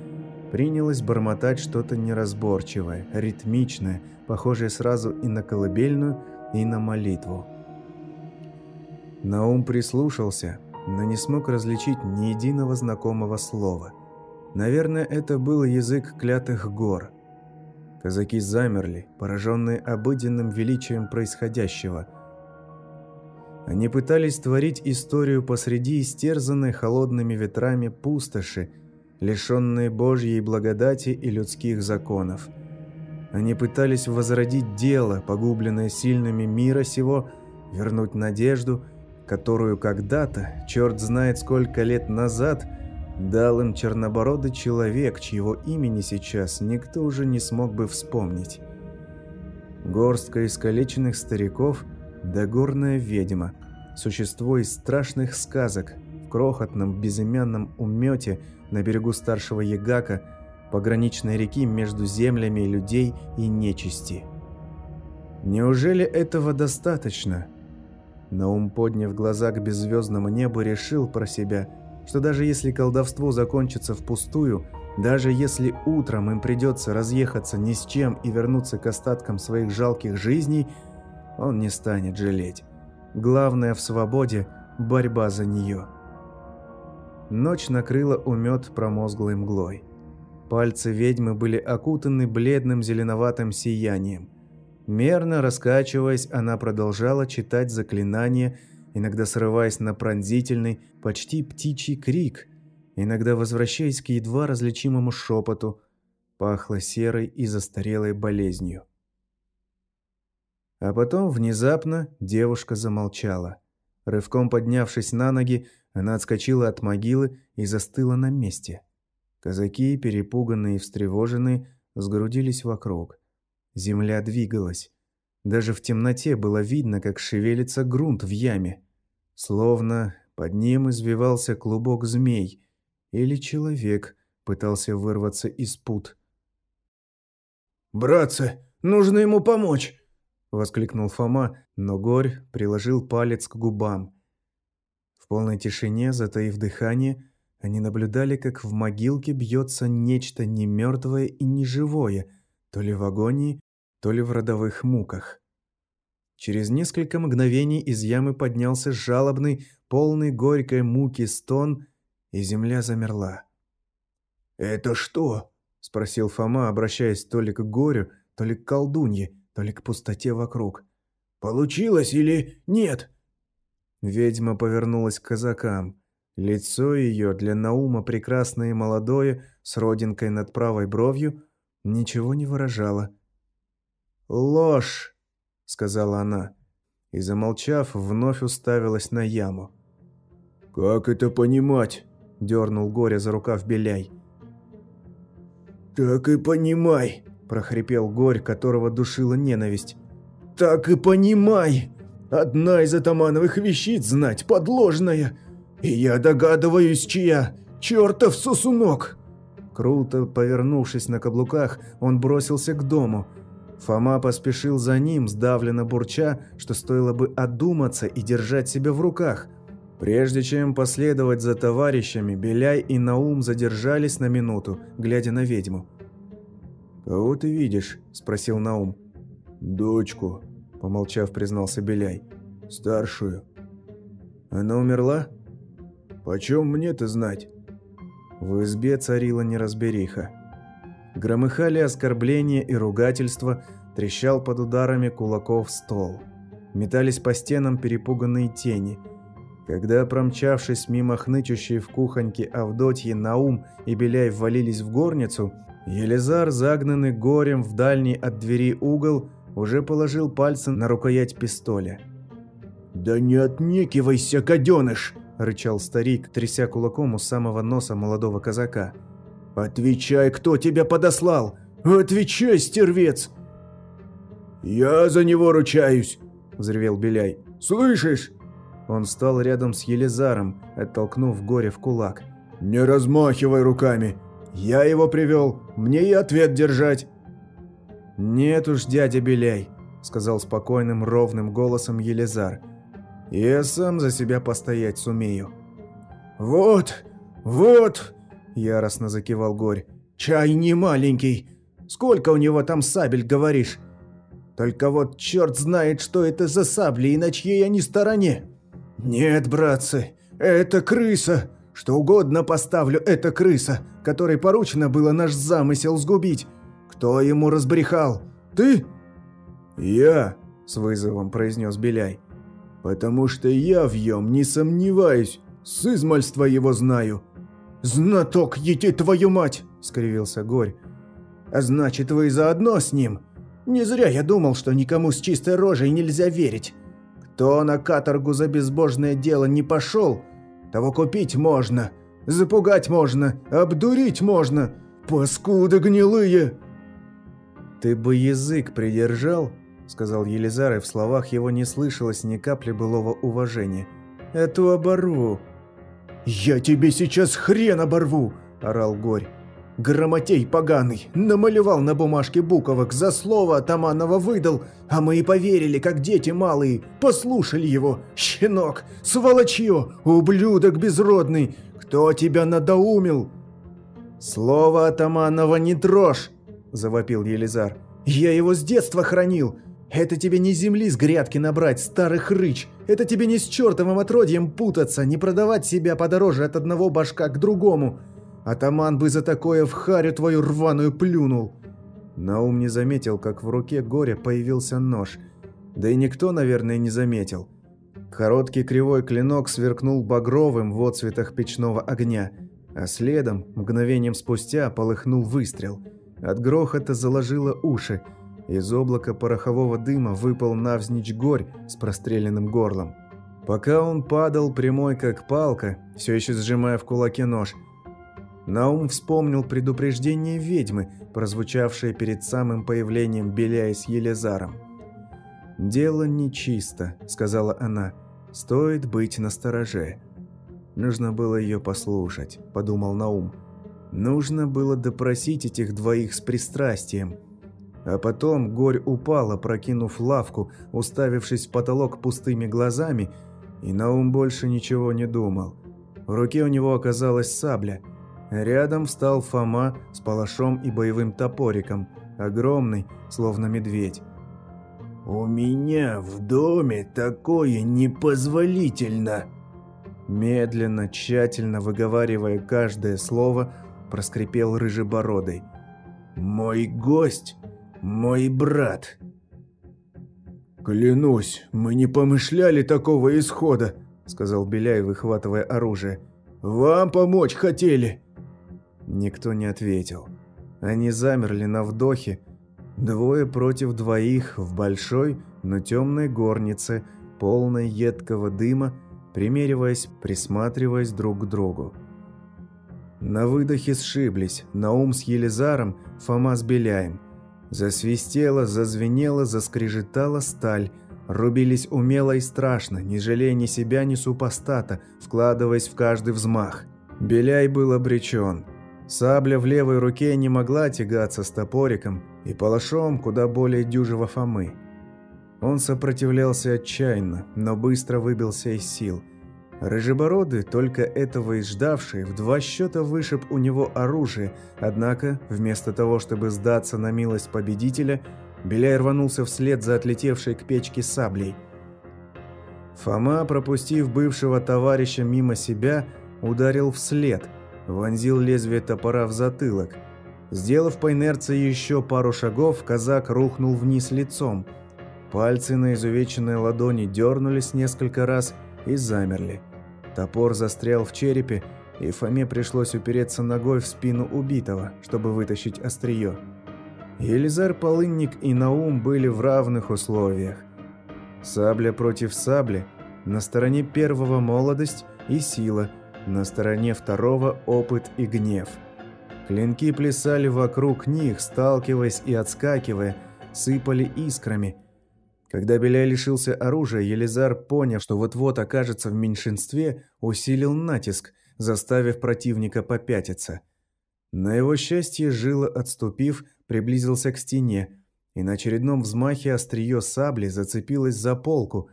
принялась бормотать что-то неразборчивое, ритмичное, похожее сразу и на колыбельную, и на молитву. Наум прислушался, но не смог различить ни единого знакомого слова. Наверное, это был язык клятых гор. Казаки замерли, пораженные обыденным величием происходящего. Они пытались творить историю посреди истерзанной холодными ветрами пустоши, лишенные Божьей благодати и людских законов. Они пытались возродить дело, погубленное сильными мира сего, вернуть надежду, которую когда-то, черт знает сколько лет назад, дал им чернобородый человек, чьего имени сейчас никто уже не смог бы вспомнить. Горстка искалеченных стариков да горная ведьма, существо из страшных сказок, в крохотном безымянном умете – на берегу старшего Ягака, пограничной реки между землями людей и нечисти. Неужели этого достаточно? Наум, подняв глаза к беззвездному небу, решил про себя, что даже если колдовство закончится впустую, даже если утром им придется разъехаться ни с чем и вернуться к остаткам своих жалких жизней, он не станет жалеть. Главное в свободе – борьба за нее. Ночь накрыла умет промозглой мглой. Пальцы ведьмы были окутаны бледным зеленоватым сиянием. Мерно раскачиваясь, она продолжала читать заклинания, иногда срываясь на пронзительный, почти птичий крик, иногда возвращаясь к едва различимому шепоту, пахло серой и застарелой болезнью. А потом внезапно девушка замолчала. Рывком поднявшись на ноги, она отскочила от могилы и застыла на месте. Казаки, перепуганные и встревоженные, сгрудились вокруг. Земля двигалась. Даже в темноте было видно, как шевелится грунт в яме. Словно под ним извивался клубок змей. Или человек пытался вырваться из пут. «Братцы, нужно ему помочь!» – воскликнул Фома, но Горь приложил палец к губам – полной тишине, затаив дыхание, они наблюдали, как в могилке бьется нечто не мертвое и не живое, то ли в агонии, то ли в родовых муках. Через несколько мгновений из ямы поднялся жалобный, полный горькой муки стон, и земля замерла. «Это что?» – спросил Фома, обращаясь то ли к горю, то ли к колдунье, то ли к пустоте вокруг. «Получилось или нет?» Ведьма повернулась к казакам. Лицо ее, для Наума прекрасное и молодое, с родинкой над правой бровью, ничего не выражало. «Ложь!» — сказала она, и, замолчав, вновь уставилась на яму. «Как это понимать?» — дернул Горя за рукав Беляй. «Так и понимай!» — прохрипел Горь, которого душила ненависть. «Так и понимай!» Одна из атамановых вещиц знать подложная. И я догадываюсь, чья. Чертов сосунок!» Круто повернувшись на каблуках, он бросился к дому. Фома поспешил за ним, сдавленно бурча, что стоило бы одуматься и держать себя в руках. Прежде чем последовать за товарищами, Беляй и Наум задержались на минуту, глядя на ведьму. «Кого ты видишь?» – спросил Наум. «Дочку», Помолчав, признался Беляй. «Старшую». Она умерла? Почем мне-то знать? В избе царила неразбериха. Громыхали оскорбления и ругательства, трещал под ударами кулаков стол. Метались по стенам перепуганные тени. Когда, промчавшись мимо хнычущей в кухоньке Авдотьи, Наум и Беляй ввалились в горницу, Елизар, загнанный горем в дальний от двери угол, уже положил пальцы на рукоять пистоля. «Да не отнекивайся, гаденыш!» – рычал старик, тряся кулаком у самого носа молодого казака. «Отвечай, кто тебя подослал! Отвечай, стервец!» «Я за него ручаюсь!» – взревел Беляй. «Слышишь?» Он встал рядом с Елизаром, оттолкнув горе в кулак. «Не размахивай руками! Я его привел, мне и ответ держать!» «Нет уж, дядя Беляй», – сказал спокойным, ровным голосом Елизар. «Я сам за себя постоять сумею». «Вот, вот!» – яростно закивал Горь. «Чай не маленький. Сколько у него там сабель, говоришь? Только вот черт знает, что это за сабли и на чьей они стороне. Нет, братцы, это крыса. Что угодно поставлю, это крыса, которой поручено было наш замысел сгубить. Кто ему разбрехал? Ты?» «Я», – с вызовом произнес Беляй. «Потому что я в нем не сомневаюсь, с измальства его знаю». «Знаток, ети твою мать!» – скривился Горь. «А значит, вы заодно с ним? Не зря я думал, что никому с чистой рожей нельзя верить. Кто на каторгу за безбожное дело не пошел, того купить можно, запугать можно, обдурить можно. Паскуды гнилые!» «Ты бы язык придержал», — сказал Елизар, и в словах его не слышалось ни капли былого уважения. «Эту оборву». «Я тебе сейчас хрен оборву!» – орал Горь. «Грамотей поганый! Намалевал на бумажке буковок, за слово Атаманова выдал, а мы и поверили, как дети малые, послушали его! Щенок! Сволочье! Ублюдок безродный! Кто тебя надоумил?» «Слово Атаманова не трожь!» – завопил Елизар. «Я его с детства хранил! Это тебе не земли с грядки набрать, старый хрыч! Это тебе не с чертовым отродьем путаться, не продавать себя подороже от одного башка к другому! Атаман бы за такое в харю твою рваную плюнул!» Наум не заметил, как в руке горя появился нож. Да и никто, наверное, не заметил. Короткий кривой клинок сверкнул багровым в отцветах печного огня, а следом, мгновением спустя, полыхнул выстрел – от грохота заложило уши. Из облака порохового дыма выпал навзничь горь с простреленным горлом. Пока он падал прямой как палка, все еще сжимая в кулаке нож, Наум вспомнил предупреждение ведьмы, прозвучавшее перед самым появлением Беляя с Елизаром. «Дело нечисто», — сказала она. «Стоит быть настороже». Нужно было ее послушать, подумал Наум. Нужно было допросить этих двоих с пристрастием. А потом Горь упала, прокинув лавку, уставившись в потолок пустыми глазами, и Наум больше ничего не думал. В руке у него оказалась сабля. Рядом встал Фома с палашом и боевым топориком, огромный, словно медведь. «У меня в доме такое непозволительно!» Медленно, тщательно выговаривая каждое слово, – проскрипел рыжебородый. «Мой гость, мой брат». «Клянусь, мы не помышляли такого исхода», – сказал Беляй, выхватывая оружие. «Вам помочь хотели». Никто не ответил. Они замерли на вдохе, двое против двоих в большой, но темной горнице, полной едкого дыма, примериваясь, присматриваясь друг к другу. На выдохе сшиблись, Наум с Елизаром, Фома с Беляем. Засвистела, зазвенела, заскрежетала сталь. Рубились умело и страшно, не жалея ни себя, ни супостата, вкладываясь в каждый взмах. Беляй был обречен. Сабля в левой руке не могла тягаться с топориком и палашом куда более дюжего Фомы. Он сопротивлялся отчаянно, но быстро выбился из сил – Рыжебородый, только этого и ждавший, в два счета вышиб у него оружие, однако, вместо того, чтобы сдаться на милость победителя, Беляй рванулся вслед за отлетевшей к печке саблей. Фома, пропустив бывшего товарища мимо себя, ударил вслед, вонзил лезвие топора в затылок. Сделав по инерции еще пару шагов, казак рухнул вниз лицом. Пальцы на изувеченной ладони дернулись несколько раз и замерли. Топор застрял в черепе, и Фоме пришлось упереться ногой в спину убитого, чтобы вытащить острие. Елизар Полынник и Наум были в равных условиях. Сабля против сабли, на стороне первого молодость и сила, на стороне второго опыт и гнев. Клинки плясали вокруг них, сталкиваясь и отскакивая, сыпали искрами. Когда Беляй лишился оружия, Елизар, поняв, что вот-вот окажется в меньшинстве, усилил натиск, заставив противника попятиться. На его счастье, Жила, отступив, приблизился к стене, и на очередном взмахе острие сабли зацепилось за полку,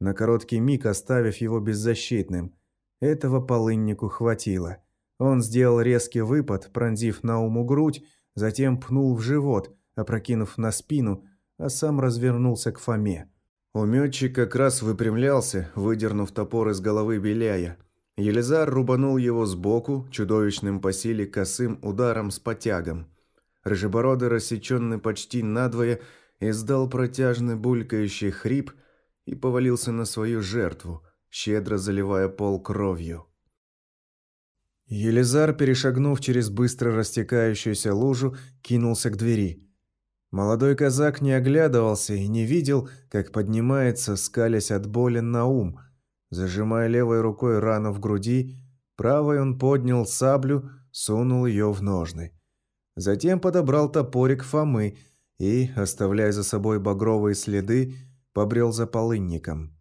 на короткий миг оставив его беззащитным. Этого полыннику хватило. Он сделал резкий выпад, пронзив Науму грудь, затем пнул в живот, опрокинув на спину, а сам развернулся к Фоме. Уметчик как раз выпрямлялся, выдернув топор из головы Беляя. Елизар рубанул его сбоку, чудовищным по силе косым ударом с потягом. Рыжебородый, рассеченный почти надвое, издал протяжный булькающий хрип и повалился на свою жертву, щедро заливая пол кровью. Елизар, перешагнув через быстро растекающуюся лужу, кинулся к двери. Молодой казак не оглядывался и не видел, как поднимается, скалясь от боли на ум. Зажимая левой рукой рану в груди, правой он поднял саблю, сунул ее в ножны. Затем подобрал топорик Фомы и, оставляя за собой багровые следы, побрел за полынником.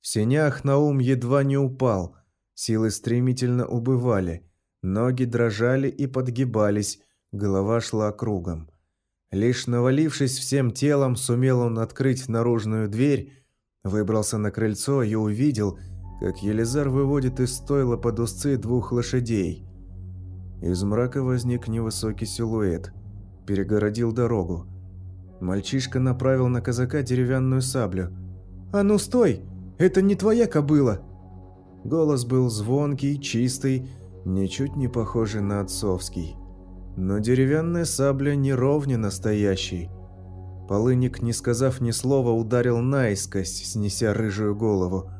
В сенях Наум едва не упал, силы стремительно убывали, ноги дрожали и подгибались, голова шла кругом. Лишь навалившись всем телом, сумел он открыть наружную дверь, выбрался на крыльцо и увидел, как Елизар выводит из стойла под узцы двух лошадей. Из мрака возник невысокий силуэт. Перегородил дорогу. Мальчишка направил на казака деревянную саблю. «А ну стой! Это не твоя кобыла!» Голос был звонкий, чистый, ничуть не похожий на отцовский. Но деревянная сабля не ровне настоящей. Полыник, не сказав ни слова, ударил наискось, снеся рыжую голову.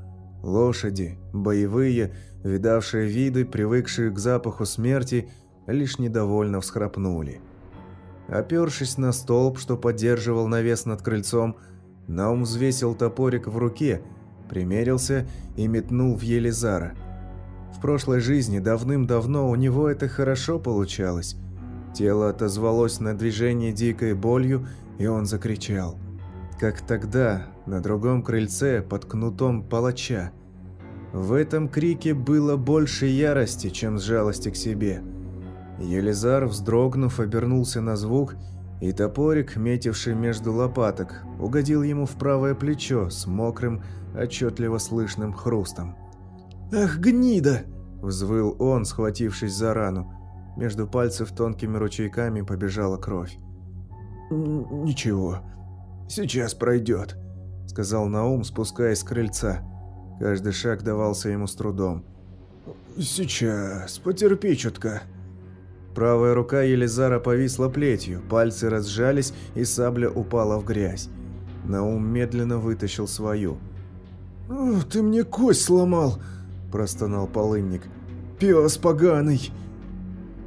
Лошади, боевые, видавшие виды, привыкшие к запаху смерти, лишь недовольно всхрапнули. Опершись на столб, что поддерживал навес над крыльцом, Наум взвесил топорик в руке, примерился и метнул в Елизара. В прошлой жизни давным-давно у него это хорошо получалось. Тело отозвалось на движение дикой болью, и он закричал. Как тогда, на другом крыльце, под кнутом палача. В этом крике было больше ярости, чем жалости к себе. Елизар, вздрогнув, обернулся на звук, и топорик, метивший между лопаток, угодил ему в правое плечо с мокрым, отчетливо слышным хрустом. «Ах, гнида!» – взвыл он, схватившись за рану. Между пальцев тонкими ручейками побежала кровь. «Ничего, сейчас пройдет», – сказал Наум, спускаясь с крыльца. Каждый шаг давался ему с трудом. «Сейчас, потерпи чутка». Правая рука Елизара повисла плетью, пальцы разжались, и сабля упала в грязь. Наум медленно вытащил свою. «Ты мне кость сломал!» – простонал полынник. «Пес поганый!»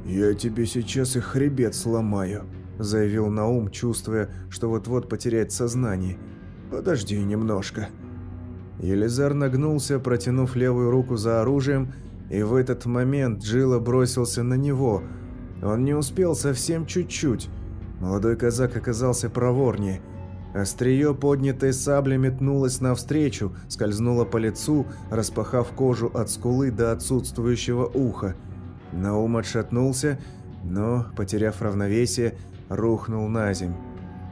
«Я тебе сейчас и хребет сломаю», – заявил Наум, чувствуя, что вот-вот потеряет сознание. «Подожди немножко». Елизар нагнулся, протянув левую руку за оружием, и в этот момент Джилла бросился на него. Он не успел совсем чуть-чуть. Молодой казак оказался проворнее. Острие, поднятой сабли, метнулось навстречу, скользнуло по лицу, распахав кожу от скулы до отсутствующего уха. Наум отшатнулся, но, потеряв равновесие, рухнул на земь.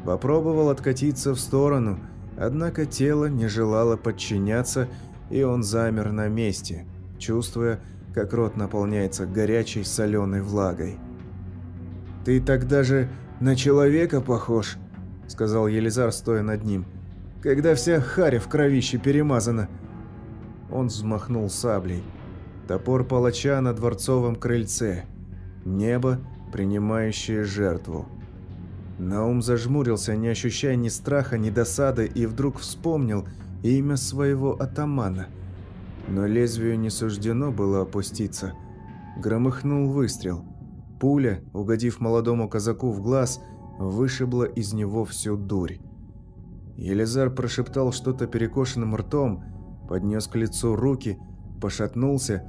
Попробовал откатиться в сторону – Однако тело не желало подчиняться, и он замер на месте, чувствуя, как рот наполняется горячей соленой влагой. «Ты тогда же на человека похож», — сказал Елизар, стоя над ним. когда вся харя в кровище перемазана. Он взмахнул саблей. Топор палача на дворцовом крыльце. Небо, принимающее жертву. Наум зажмурился, не ощущая ни страха, ни досады, и вдруг вспомнил имя своего атамана. Но лезвию не суждено было опуститься. Громыхнул выстрел. Пуля, угодив молодому казаку в глаз, вышибла из него всю дурь. Елизар прошептал что-то перекошенным ртом, поднес к лицу руки, пошатнулся,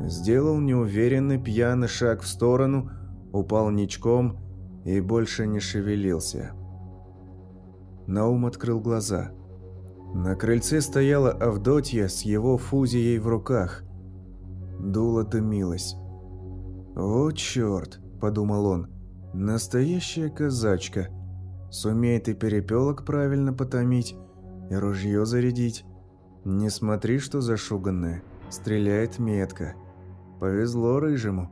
сделал неуверенный пьяный шаг в сторону, упал ничком и больше не шевелился. Наум открыл глаза. На крыльце стояла Авдотья с его фузией в руках. Дуло дымилось. «О, черт!» – подумал он. «Настоящая казачка. Сумеет и перепелок правильно потомить, и ружье зарядить. Не смотри, что зашуганная. Стреляет метко. Повезло рыжему».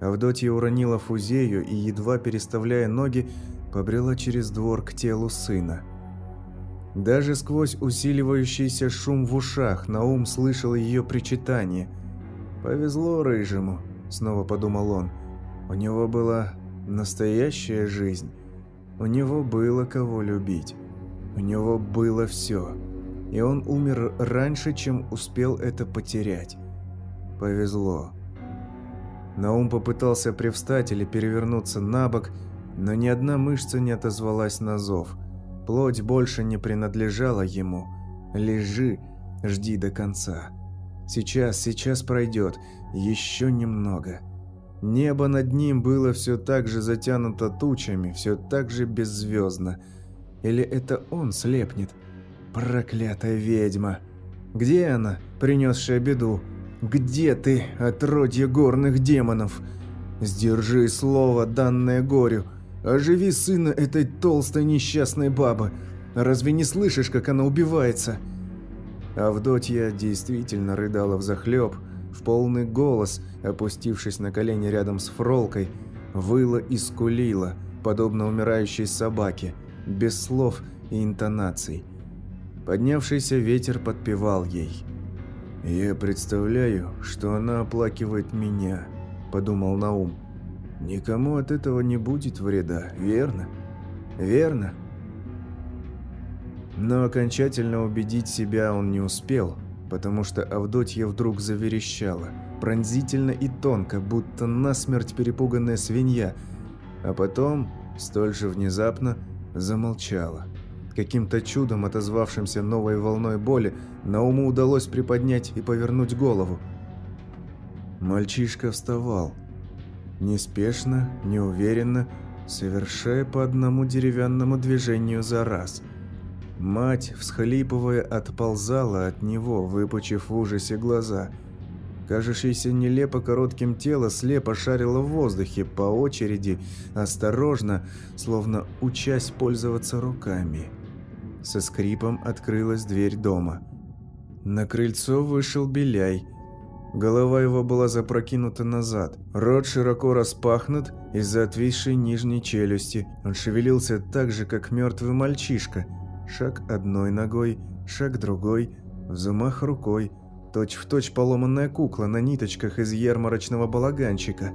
Авдотья уронила фузею и, едва переставляя ноги, побрела через двор к телу сына. Даже сквозь усиливающийся шум в ушах Наум слышал ее причитание. «Повезло рыжему», — снова подумал он. «У него была настоящая жизнь. У него было кого любить. У него было все. И он умер раньше, чем успел это потерять. Повезло». Наум попытался привстать или перевернуться на бок, но ни одна мышца не отозвалась на зов. Плоть больше не принадлежала ему. Лежи, жди до конца. Сейчас, сейчас пройдет. Еще немного. Небо над ним было все так же затянуто тучами, все так же беззвездно. Или это он слепнет? Проклятая ведьма! Где она, принесшая беду? Где ты, отродье горных демонов? Сдержи слово, данное горю. Оживи сына этой толстой несчастной бабы. Разве не слышишь, как она убивается?» Авдотья действительно рыдала взахлеб, в полный голос, опустившись на колени рядом с Фролкой, выла и скулила, подобно умирающей собаке, без слов и интонаций. Поднявшийся ветер подпевал ей. «Я представляю, что она оплакивает меня», – подумал Наум. «Никому от этого не будет вреда, верно?» «Верно?» Но окончательно убедить себя он не успел, потому что Авдотья вдруг заверещала, пронзительно и тонко, будто насмерть перепуганная свинья, а потом, столь же внезапно, замолчала. Каким-то чудом отозвавшимся новой волной боли, Науму удалось приподнять и повернуть голову. Мальчишка вставал. Неспешно, неуверенно, совершая по одному деревянному движению за раз. Мать, всхлипывая, отползала от него, выпучив в ужасе глаза. Кажущееся нелепо коротким тело слепо шарило в воздухе по очереди, осторожно, словно учась пользоваться руками. Со скрипом открылась дверь дома. На крыльцо вышел Беляй. Голова его была запрокинута назад. Рот широко распахнут из-за отвисшей нижней челюсти. Он шевелился так же, как мертвый мальчишка. Шаг одной ногой, шаг другой, взмах рукой. Точь-в-точь точь поломанная кукла на ниточках из ярмарочного балаганчика.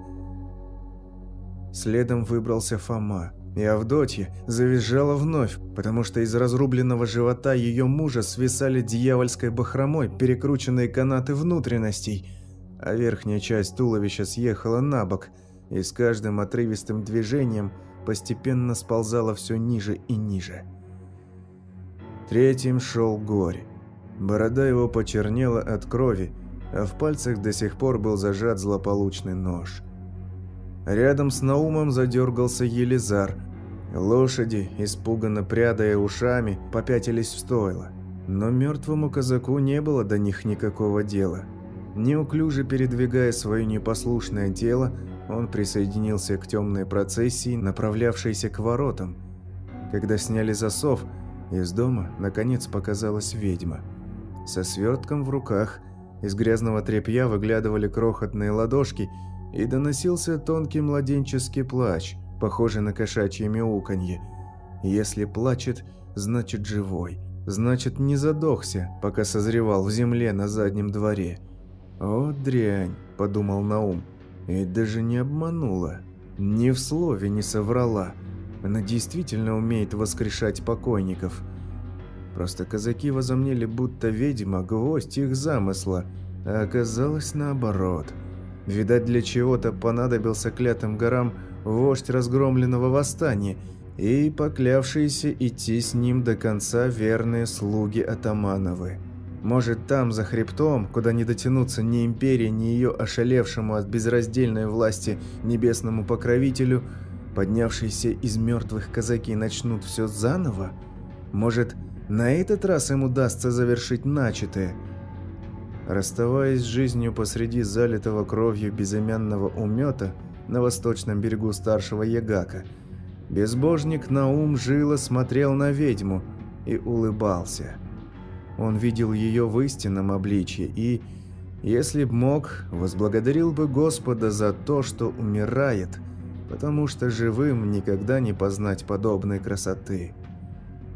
Следом выбрался Фома. И Авдотья завизжала вновь, потому что из разрубленного живота ее мужа свисали дьявольской бахромой перекрученные канаты внутренностей, а верхняя часть туловища съехала на бок и с каждым отрывистым движением постепенно сползала все ниже и ниже. Третьим шел Горь. Борода его почернела от крови, а в пальцах до сих пор был зажат злополучный нож – Рядом с Наумом задергался Елизар. Лошади, испуганно прядая ушами, попятились в стойло. Но мертвому казаку не было до них никакого дела. Неуклюже передвигая свое непослушное тело, он присоединился к темной процессии, направлявшейся к воротам. Когда сняли засов, из дома, наконец, показалась ведьма. Со свертком в руках, из грязного тряпья выглядывали крохотные ладошки – и доносился тонкий младенческий плач, похожий на кошачье мяуканье. Если плачет, значит живой. Значит, не задохся, пока созревал в земле на заднем дворе. «О, дрянь», – подумал Наум, – «и даже не обманула, ни в слове не соврала. Она действительно умеет воскрешать покойников». Просто казаки возомнили, будто ведьма – гвоздь их замысла, а оказалось наоборот. Видать, для чего-то понадобился клятым горам вождь разгромленного восстания и поклявшиеся идти с ним до конца верные слуги Атамановы. Может, там, за хребтом, куда не дотянуться ни империи, ни ее ошалевшему от безраздельной власти небесному покровителю, поднявшиеся из мертвых казаки начнут все заново? Может, на этот раз им удастся завершить начатое. Расставаясь с жизнью посреди залитого кровью безымянного умета на восточном берегу старшего Ягака, безбожник Наум жило смотрел на ведьму и улыбался. Он видел ее в истинном обличье и, если б мог, возблагодарил бы Господа за то, что умирает, потому что живым никогда не познать подобной красоты.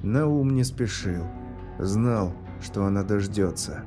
Наум не спешил. Знал, что она дождется.